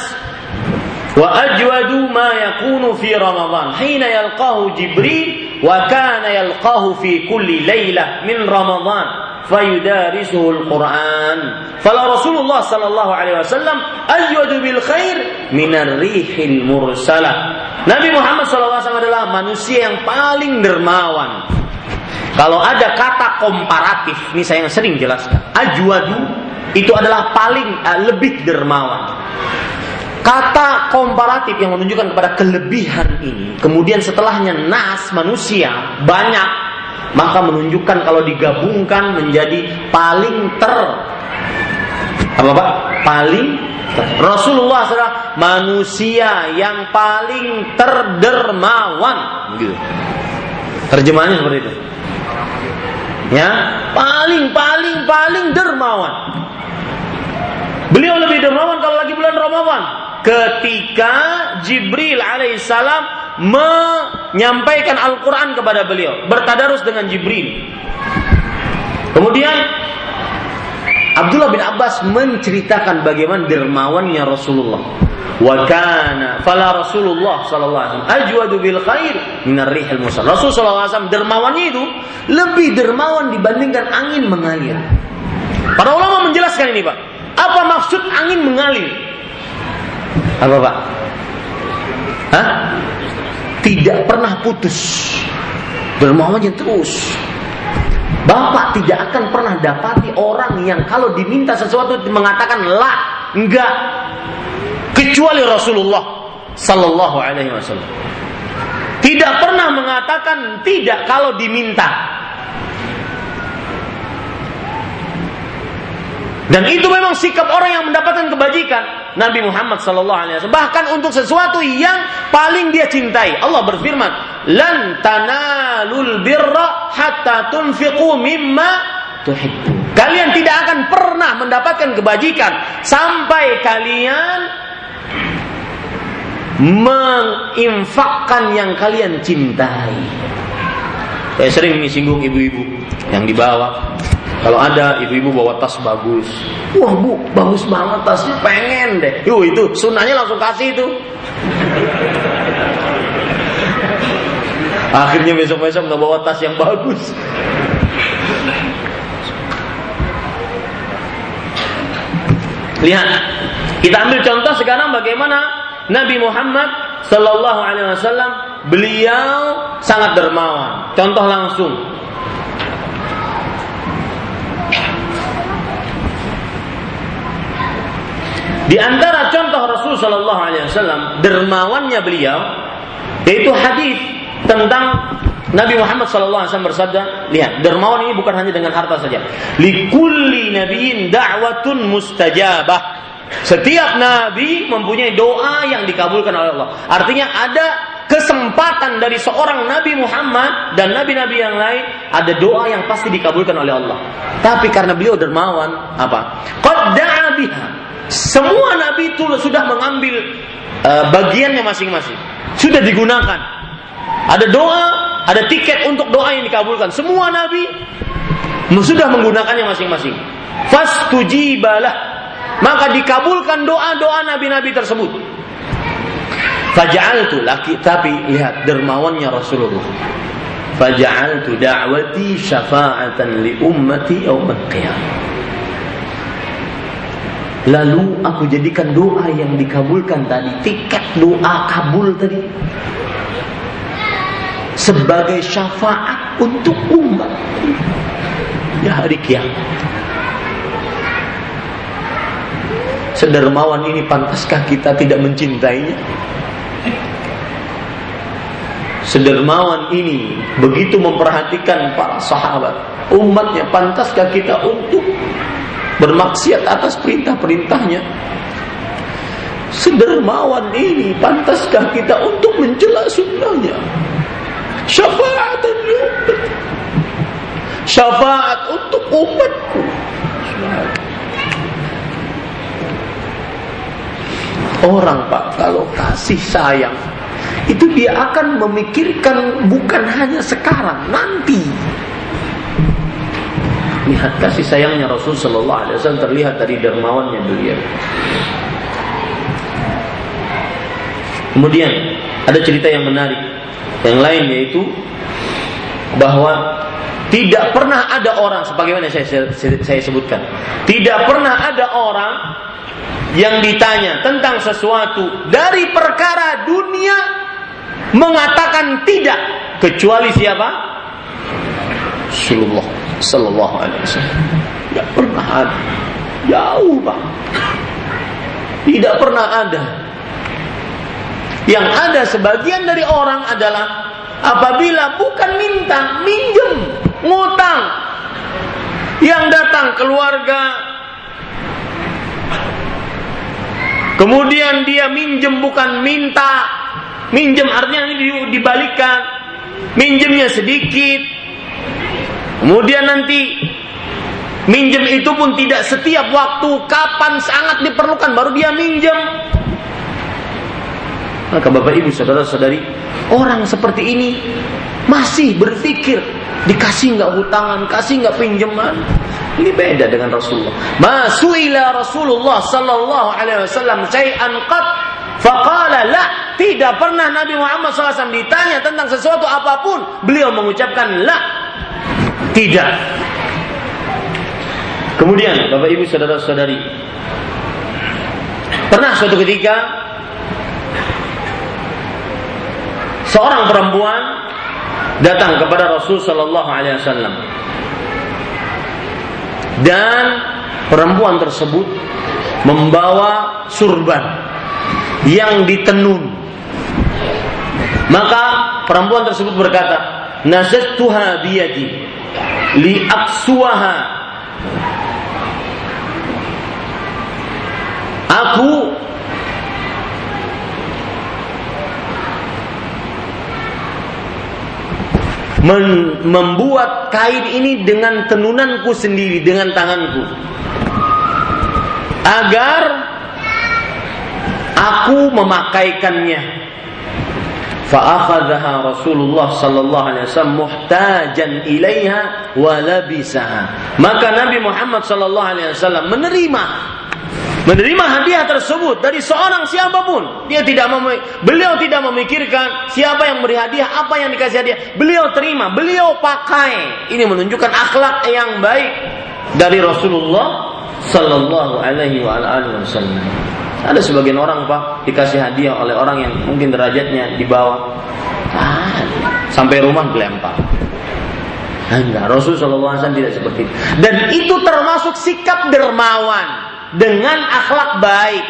wa ajwadu ma yakunu fi Ramadan hina yalqahu Jibril wa kana yalqahu fi kulli lailah min Ramadan فيدارسه القرآن فلا رسول الله صلى الله عليه وسلم أجود بالخير من الريح المرسلة Nabi Muhammad SAW adalah manusia yang paling dermawan. Kalau ada kata komparatif, ini saya yang sering jelaskan. Ajwadu itu adalah paling uh, lebih dermawan. Kata komparatif yang menunjukkan kepada kelebihan ini, kemudian setelahnya nas manusia banyak maka menunjukkan kalau digabungkan menjadi paling ter apa pak paling ter. Rasulullah adalah manusia yang paling terdermawan gitu terjemahannya seperti itu ya paling paling paling dermawan beliau lebih dermawan kalau lagi bulan Ramadan ketika Jibril alaihissalam menyampaikan Al-Quran kepada beliau, bertadarus dengan Jibril. Kemudian Abdullah bin Abbas menceritakan bagaimana dermawannya Rasulullah. Wa kana fala Rasulullah sallallahu alaihi wasallam ajwadu bil khair min ar-rihil musal. Rasul sallallahu alaihi wasallam dermawannya itu lebih dermawan dibandingkan angin mengalir. Para ulama menjelaskan ini, Pak. Apa maksud angin mengalir? Apa, Pak? Hah? tidak pernah putus dermawannya terus Bapak tidak akan pernah dapati orang yang kalau diminta sesuatu mengatakan lah, enggak. Kecuali Rasulullah sallallahu alaihi wasallam. Tidak pernah mengatakan tidak kalau diminta. Dan itu memang sikap orang yang mendapatkan kebajikan. Nabi Muhammad sallallahu alaihi wasallam bahkan untuk sesuatu yang paling dia cintai. Allah berfirman, "Lan tanalul birra hatta tunfiqu mimma tuhibbu." Kalian tidak akan pernah mendapatkan kebajikan sampai kalian menginfakkan yang kalian cintai. Saya sering menyinggung ibu-ibu yang dibawa kalau ada ibu-ibu bawa tas bagus, wah bu, bagus banget tasnya, pengen deh. Yuk itu sunnahnya langsung kasih itu. Akhirnya besok-besok nggak bawa tas yang bagus. Lihat, kita ambil contoh sekarang bagaimana Nabi Muhammad Sallallahu Alaihi Wasallam beliau sangat dermawan. Contoh langsung, Di antara contoh Rasul Shallallahu Alaihi Wasallam dermawannya beliau yaitu hadis tentang Nabi Muhammad Shallallahu Alaihi Wasallam bersabda, lihat dermawan ini bukan hanya dengan harta saja. Likulli nabiin da'watun mustajabah. Setiap nabi mempunyai doa yang dikabulkan oleh Allah. Artinya ada kesempatan dari seorang Nabi Muhammad dan nabi-nabi yang lain ada doa yang pasti dikabulkan oleh Allah. Tapi karena beliau dermawan, apa? Qad semua nabi itu sudah mengambil uh, bagiannya masing-masing. Sudah digunakan. Ada doa, ada tiket untuk doa yang dikabulkan. Semua nabi sudah menggunakannya masing-masing. Fastujibalah. Maka dikabulkan doa-doa nabi-nabi tersebut. Faja'altu laki tapi lihat dermawannya Rasulullah. Faja'altu da'wati syafa'atan li ummati yaumil qiyamah. Lalu aku jadikan doa yang dikabulkan tadi, tiket doa kabul tadi sebagai syafaat untuk umat di hari kiamat. Sedermawan ini pantaskah kita tidak mencintainya? Sedermawan ini begitu memperhatikan para sahabat, umatnya pantaskah kita untuk bermaksiat atas perintah-perintahnya? Sedermawan ini pantaskah kita untuk mencela sunnahnya? Syafaat Syafaat untuk umatku. Orang Pak kalau kasih sayang itu dia akan memikirkan bukan hanya sekarang, nanti. Lihat kasih sayangnya Rasul Shallallahu Alaihi Wasallam terlihat dari dermawannya beliau. Kemudian ada cerita yang menarik yang lain yaitu bahwa tidak pernah ada orang sebagaimana saya, saya, saya sebutkan, tidak pernah ada orang yang ditanya tentang sesuatu dari perkara dunia mengatakan tidak kecuali siapa? Rasulullah Sallallahu Alaihi Wasallam. Tidak pernah ada. Jauh bang. Tidak pernah ada. Yang ada sebagian dari orang adalah apabila bukan minta, minjem, ngutang. Yang datang keluarga Kemudian dia minjem bukan minta. Minjem artinya ini dibalikan. Minjemnya sedikit. Kemudian nanti minjem itu pun tidak setiap waktu. Kapan sangat diperlukan baru dia minjem. Maka Bapak Ibu saudara-saudari, orang seperti ini masih berpikir dikasih nggak hutangan, kasih nggak pinjaman. Ini beda dengan Rasulullah. Masuila Rasulullah sallallahu alaihi wasallam syai'an qat faqala la. Tidak pernah Nabi Muhammad SAW ditanya tentang sesuatu apa pun, beliau mengucapkan la. Tidak. Kemudian Bapak Ibu saudara-saudari, pernah suatu ketika seorang perempuan datang kepada Rasul Shallallahu Alaihi Wasallam dan perempuan tersebut membawa surban yang ditenun. Maka perempuan tersebut berkata, "Nazattuha biyadi li aksuaha." Aku membuat kain ini dengan tenunanku sendiri dengan tanganku agar aku memakaikannya Fa'akhadhaha Rasulullah sallallahu alaihi wasallam muhtajan ilaiha wa labisaha. Maka Nabi Muhammad sallallahu alaihi wasallam menerima menerima hadiah tersebut dari seorang siapa pun. Dia tidak mem- beliau tidak memikirkan siapa yang beri hadiah, apa yang dikasih hadiah. Beliau terima, beliau pakai. Ini menunjukkan akhlak yang baik dari Rasulullah sallallahu alaihi wasallam. Ada sebagian orang pak dikasih hadiah oleh orang yang mungkin derajatnya di bawah, ah, sampai rumah dilempar. Enggak, Rasulullah SAW tidak seperti itu. Dan itu termasuk sikap dermawan dengan akhlak baik.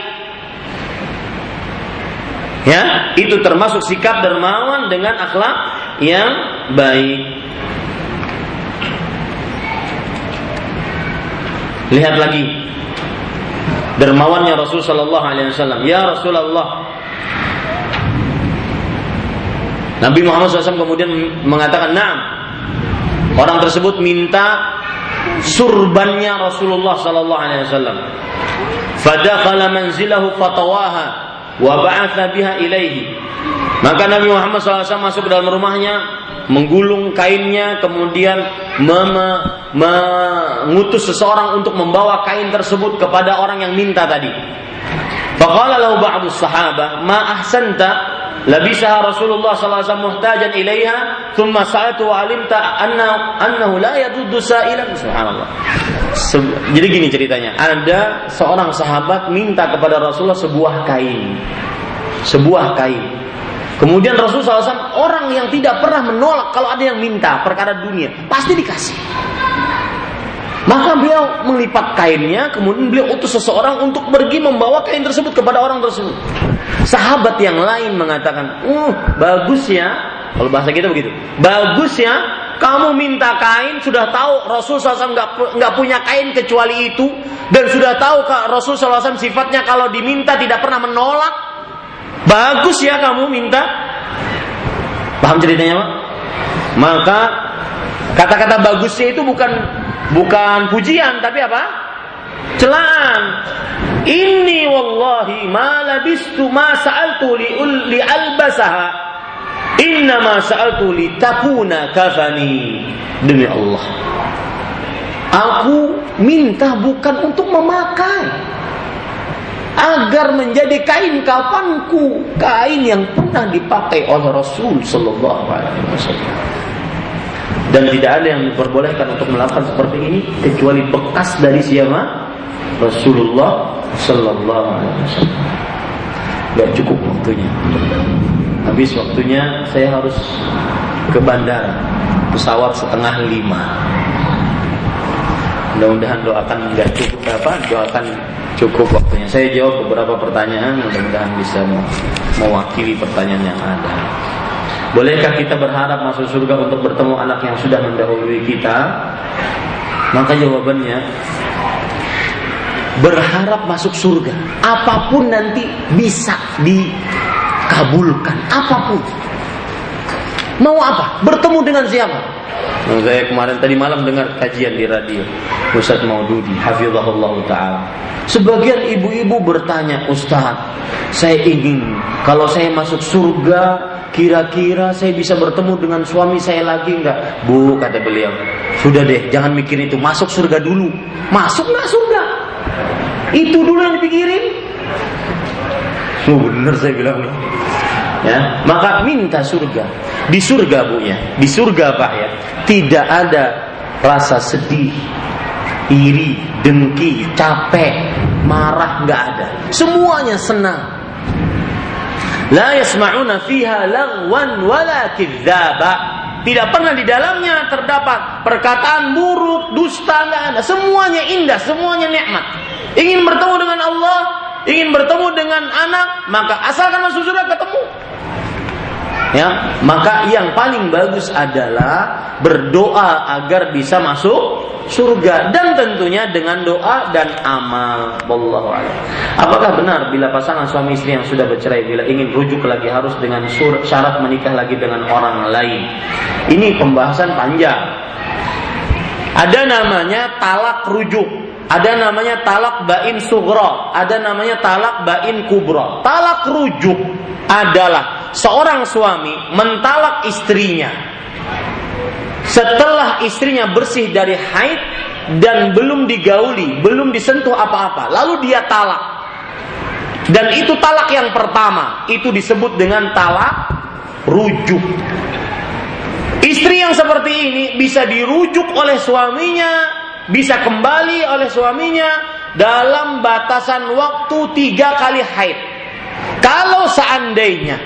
Ya, itu termasuk sikap dermawan dengan akhlak yang baik. Lihat lagi dermawannya Rasul Shallallahu Alaihi Wasallam. Ya Rasulullah, Nabi Muhammad SAW kemudian mengatakan, "Nah, orang tersebut minta surbannya Rasulullah sallallahu alaihi wasallam. Fadakhala manzilahu fatawaha wa biha ilaihi. Maka Nabi Muhammad SAW masuk ke dalam rumahnya, menggulung kainnya, kemudian mengutus seseorang untuk membawa kain tersebut kepada orang yang minta tadi. Faqala lahu ba'du sahabah, ma ahsanta? Labisaha Rasulullah sallallahu alaihi wasallam muhtajan ilaiha thumma sa'atu wa alimta anna annahu la yaduddu sa'ilan. Subhanallah. Jadi gini ceritanya. Ada seorang sahabat minta kepada Rasulullah sebuah kain. Sebuah kain Kemudian Rasulullah SAW orang yang tidak pernah menolak kalau ada yang minta perkara dunia pasti dikasih. Maka beliau melipat kainnya, kemudian beliau utus seseorang untuk pergi membawa kain tersebut kepada orang tersebut. Sahabat yang lain mengatakan, uh bagus ya, kalau bahasa kita begitu, bagus ya, kamu minta kain sudah tahu Rasul SAW nggak nggak punya kain kecuali itu dan sudah tahu Rasul SAW sifatnya kalau diminta tidak pernah menolak. Bagus ya kamu minta. Paham ceritanya pak? Maka kata-kata bagusnya itu bukan Bukan pujian tapi apa? Celaan. Ini wallahi ma labistu ma sa'altu li, li albasaha. Inna ma sa'altu li takuna kafani. Demi Allah. Aku minta bukan untuk memakai agar menjadi kain kafanku, kain yang pernah dipakai oleh Rasul sallallahu alaihi wasallam dan tidak ada yang diperbolehkan untuk melakukan seperti ini kecuali bekas dari siapa Rasulullah Sallallahu Alaihi Wasallam. Gak cukup waktunya. Habis waktunya saya harus ke bandara pesawat setengah lima. Mudah-mudahan doakan nggak cukup apa doakan cukup waktunya. Saya jawab beberapa pertanyaan, mudah-mudahan bisa mewakili pertanyaan yang ada. Bolehkah kita berharap masuk surga untuk bertemu anak yang sudah mendahului kita? Maka jawabannya berharap masuk surga. Apa pun nanti bisa dikabulkan, apa pun. Mau apa? Bertemu dengan siapa? Saya kemarin tadi malam dengar kajian di radio Ustaz Maududi Hafizahullah Ta'ala Sebagian ibu-ibu bertanya Ustaz Saya ingin Kalau saya masuk surga Kira-kira saya bisa bertemu dengan suami saya lagi enggak? Bu, kata beliau. Sudah deh, jangan mikir itu. Masuk surga dulu. Masuk nggak surga? Itu dulu yang dipikirin. Oh, benar saya bilang. Ya, maka minta surga. Di surga bu ya, di surga pak ya, tidak ada rasa sedih, iri, dengki, capek, marah nggak ada. Semuanya senang. La yasma'una fiha lagwan wala kidzaba. Tidak pernah di dalamnya terdapat perkataan buruk, dusta, enggak ada. Semuanya indah, semuanya nikmat. Ingin bertemu dengan Allah, ingin bertemu dengan anak, maka asalkan masuk surga ketemu. Ya, maka yang paling bagus adalah berdoa agar bisa masuk surga dan tentunya dengan doa dan amal. Wallahu Apakah benar bila pasangan suami istri yang sudah bercerai bila ingin rujuk lagi harus dengan syarat menikah lagi dengan orang lain? Ini pembahasan panjang. Ada namanya talak rujuk, ada namanya talak bain sugro, ada namanya talak bain kubro. Talak rujuk adalah seorang suami mentalak istrinya setelah istrinya bersih dari haid dan belum digauli, belum disentuh apa-apa, lalu dia talak. Dan itu talak yang pertama, itu disebut dengan talak rujuk. Istri yang seperti ini bisa dirujuk oleh suaminya, bisa kembali oleh suaminya dalam batasan waktu tiga kali haid. Kalau seandainya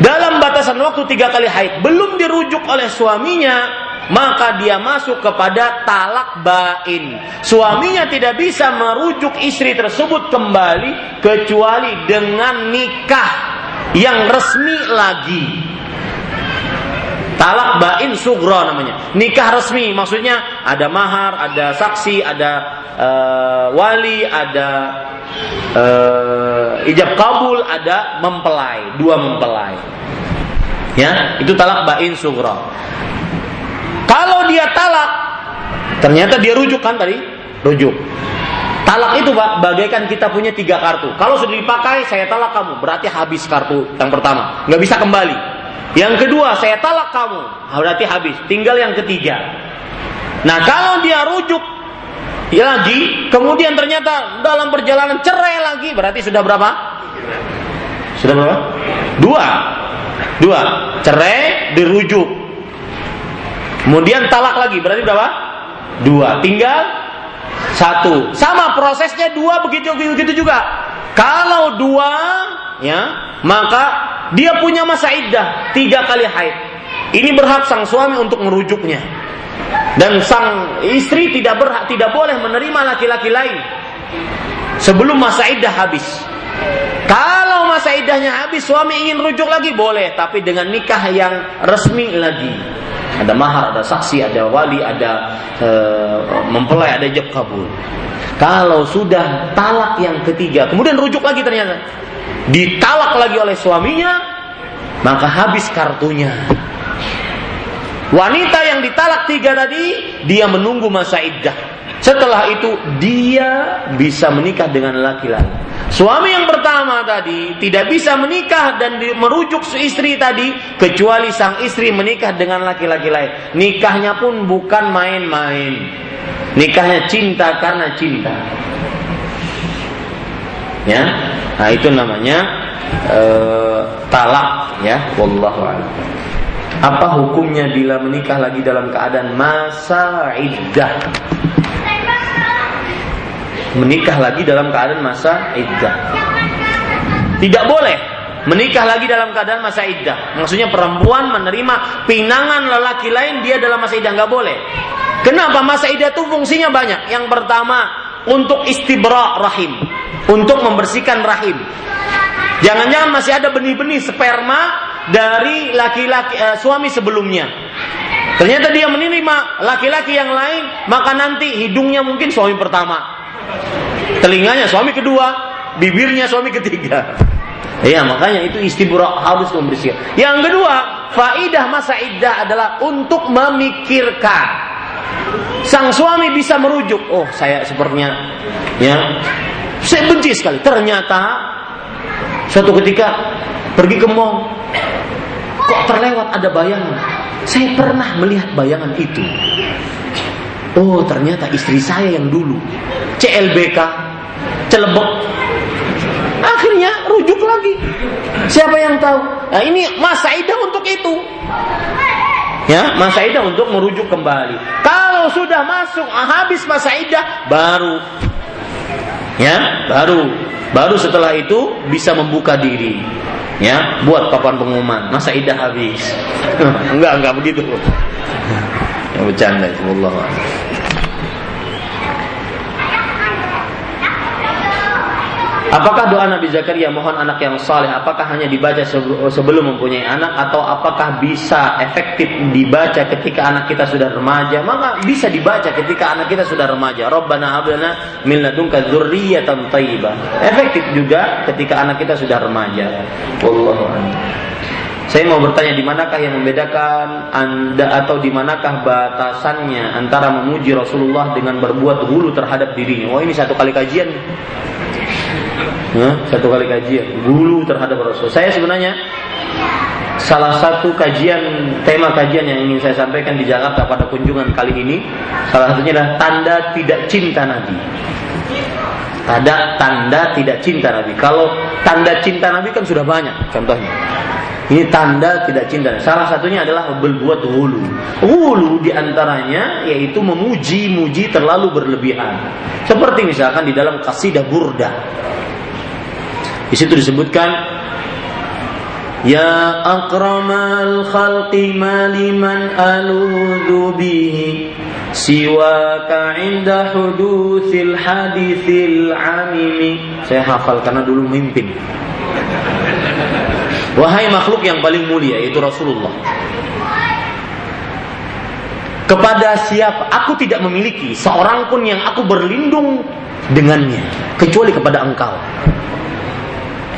dalam batasan waktu tiga kali haid belum dirujuk oleh suaminya maka dia masuk kepada talak bain. Suaminya tidak bisa merujuk istri tersebut kembali kecuali dengan nikah yang resmi lagi. Talak bain sugro namanya. Nikah resmi maksudnya ada mahar, ada saksi, ada uh, wali, ada uh, ijab kabul, ada mempelai, dua mempelai. Ya, itu talak bain sugro. Kalau dia talak, ternyata dia rujuk kan tadi, rujuk. Talak itu pak, bagaikan kita punya tiga kartu. Kalau sudah dipakai, saya talak kamu. Berarti habis kartu yang pertama, nggak bisa kembali. Yang kedua, saya talak kamu. Berarti habis. Tinggal yang ketiga. Nah kalau dia rujuk ya lagi, kemudian ternyata dalam perjalanan cerai lagi, berarti sudah berapa? Sudah berapa? Dua. Dua. Cerai dirujuk. Kemudian talak lagi. Berarti berapa? Dua. Tinggal satu. Sama prosesnya dua begitu begitu juga. Kalau dua ya, maka dia punya masa iddah tiga kali haid. Ini berhak sang suami untuk merujuknya. Dan sang istri tidak berhak, tidak boleh menerima laki-laki lain sebelum masa iddah habis. Kalau masa iddahnya habis, suami ingin rujuk lagi boleh, tapi dengan nikah yang resmi lagi. Ada mahar, ada saksi, ada wali, ada e, mempelai, ada jab kabul. Kalau sudah talak yang ketiga, kemudian rujuk lagi ternyata ditalak lagi oleh suaminya, maka habis kartunya. Wanita yang ditalak tiga tadi, dia menunggu masa iddah. Setelah itu dia bisa menikah dengan laki lain. Suami yang pertama tadi tidak bisa menikah dan merujuk istri tadi kecuali sang istri menikah dengan laki-laki lain. Nikahnya pun bukan main-main. Nikahnya cinta karena cinta. Ya, nah itu namanya uh, talak ya, wallahu a'lam. Apa hukumnya bila menikah lagi dalam keadaan masa iddah? Menikah lagi dalam keadaan masa iddah. Tidak boleh menikah lagi dalam keadaan masa iddah. Maksudnya perempuan menerima pinangan lelaki lain dia dalam masa iddah nggak boleh. Kenapa masa iddah itu fungsinya banyak? Yang pertama untuk istibra rahim, untuk membersihkan rahim. Jangan-jangan masih ada benih-benih sperma dari laki-laki uh, suami sebelumnya. Ternyata dia menerima laki-laki yang lain, maka nanti hidungnya mungkin suami pertama. Telinganya suami kedua, bibirnya suami ketiga. Ya makanya itu istibra harus membersihkan. Yang kedua, faidah masa iddah adalah untuk memikirkan. Sang suami bisa merujuk, oh saya sepertinya ya saya benci sekali. Ternyata suatu ketika pergi ke mall, kok terlewat ada bayangan. Saya pernah melihat bayangan itu. Oh ternyata istri saya yang dulu. CLBK celebek. Akhirnya rujuk lagi. Siapa yang tahu? Nah ini masa idah untuk itu. Ya masa idah untuk merujuk kembali. Kalau sudah masuk ah, habis masa idah baru. Ya baru. Baru setelah itu bisa membuka diri. Ya buat papan pengumuman. Masa idah habis. Enggak enggak begitu. Yang bercanda itu Allah Apakah doa Nabi Zakaria mohon anak yang saleh apakah hanya dibaca sebelum mempunyai anak atau apakah bisa efektif dibaca ketika anak kita sudah remaja? Maka bisa dibaca ketika anak kita sudah remaja. Rabbana hab lana min ladunka. Efektif juga ketika anak kita sudah remaja. Wallahu Saya mau bertanya di manakah yang membedakan Anda atau di manakah batasannya antara memuji Rasulullah dengan berbuat hulu terhadap dirinya. Oh ini satu kali kajian. Satu kali kajian gulu terhadap Rasul. Saya sebenarnya salah satu kajian tema kajian yang ingin saya sampaikan di Jakarta pada kunjungan kali ini salah satunya adalah tanda tidak cinta Nabi. Ada tanda tidak cinta Nabi. Kalau tanda cinta Nabi kan sudah banyak contohnya. Ini tanda tidak cinta. Salah satunya adalah berbuat hulu. Hulu di antaranya yaitu memuji-muji terlalu berlebihan. Seperti misalkan di dalam kasidah burda. Di situ disebutkan Ya akramal khalqi maliman aludhu bihi siwaka inda hudusil hadithil amimi. Saya hafal karena dulu mimpin. Wahai makhluk yang paling mulia yaitu Rasulullah. Kepada siapa? Aku tidak memiliki seorang pun yang aku berlindung dengannya kecuali kepada engkau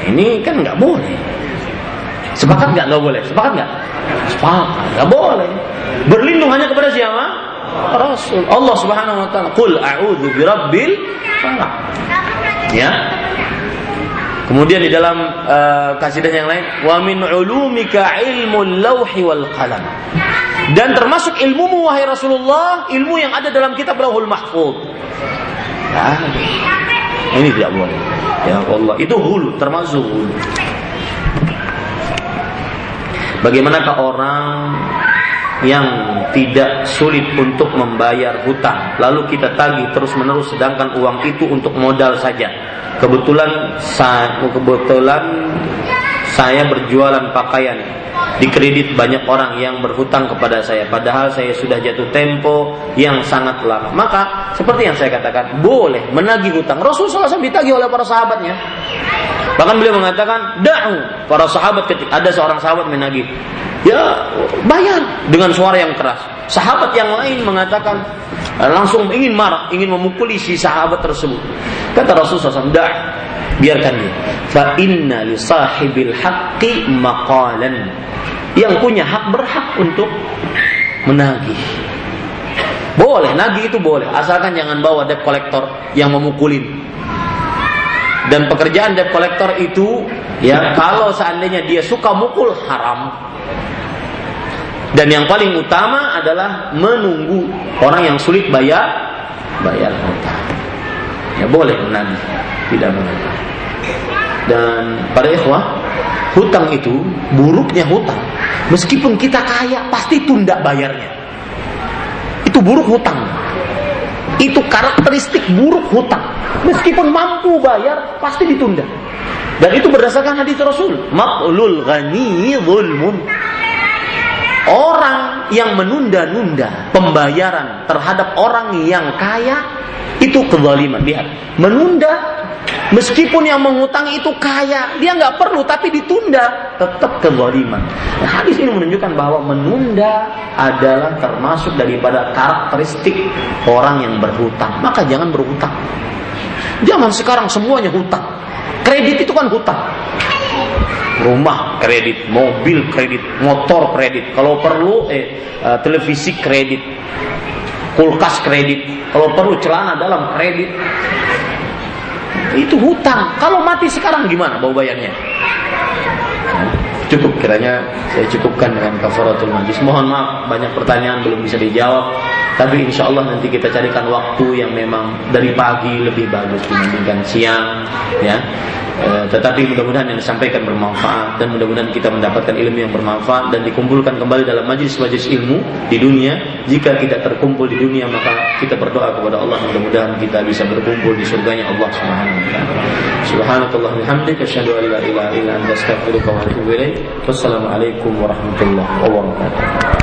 ini kan nggak boleh. Sepakat nggak nggak boleh? Sepakat nggak? Sepakat nggak boleh. Berlindung hanya kepada siapa? Rasul. Allah Subhanahu Wa Taala. Qul a'udzu birabbil falaq. Ya. Kemudian di dalam uh, kasidah yang lain, wa min ulumika ilmu lauhi wal qalam. Dan termasuk ilmumu wahai Rasulullah, ilmu yang ada dalam kitab Lauhul Mahfuz. Nah, ini tidak boleh. Ya Allah, itu hulu termasuk hulu. Bagaimanakah orang yang tidak sulit untuk membayar hutang? Lalu kita tagih terus menerus sedangkan uang itu untuk modal saja. Kebetulan saya kebetulan saya berjualan pakaian di kredit banyak orang yang berhutang kepada saya padahal saya sudah jatuh tempo yang sangat lama. Maka seperti yang saya katakan boleh menagih hutang. Rasulullah SAW ditagih oleh para sahabatnya. Bahkan beliau mengatakan da'u. Para sahabat ketika ada seorang sahabat menagih ya bayar dengan suara yang keras. Sahabat yang lain mengatakan langsung ingin marah, ingin memukuli si sahabat tersebut. Kata Rasulullah SAW, dah biarkan dia. Fa inna li sahibil haqqi maqalan. Yang punya hak berhak untuk menagih. Boleh, nagih itu boleh, asalkan jangan bawa debt collector yang memukulin. Dan pekerjaan debt collector itu ya kalau seandainya dia suka mukul haram dan yang paling utama adalah menunggu orang yang sulit bayar bayar hutang. Ya boleh menagih, tidak mengapa. Dan pada ikhwah, hutang itu buruknya hutang. Meskipun kita kaya, pasti tunda bayarnya. Itu buruk hutang. Itu karakteristik buruk hutang. Meskipun mampu bayar, pasti ditunda. Dan itu berdasarkan hadis Rasul. Matlul ghani zulmun. Orang yang menunda-nunda pembayaran terhadap orang yang kaya itu kezaliman. Lihat, menunda meskipun yang mengutangi itu kaya, dia nggak perlu tapi ditunda, tetap kezaliman. Nah, hadis ini menunjukkan bahwa menunda adalah termasuk daripada karakteristik orang yang berhutang. Maka jangan berhutang. Jangan sekarang semuanya hutang. Kredit itu kan hutang rumah kredit, mobil kredit, motor kredit. Kalau perlu eh, eh televisi kredit, kulkas kredit. Kalau perlu celana dalam kredit. Itu hutang. Kalau mati sekarang gimana bau bayarnya? Cukup kiranya saya cukupkan dengan kafaratul majlis. Mohon maaf banyak pertanyaan belum bisa dijawab. Tapi insya Allah nanti kita carikan waktu yang memang dari pagi lebih bagus dibandingkan siang, ya. Eh, tetapi mudah-mudahan yang disampaikan bermanfaat dan mudah-mudahan kita mendapatkan ilmu yang bermanfaat dan dikumpulkan kembali dalam majlis-majlis ilmu di dunia. Jika tidak terkumpul di dunia maka kita berdoa kepada Allah mudah-mudahan kita bisa berkumpul di surganya Allah Subhanahu wa taala. Subhanakallah bihamdika asyhadu an la ilaha illa anta astaghfiruka wa atubu ilaik. Wassalamualaikum warahmatullahi wabarakatuh.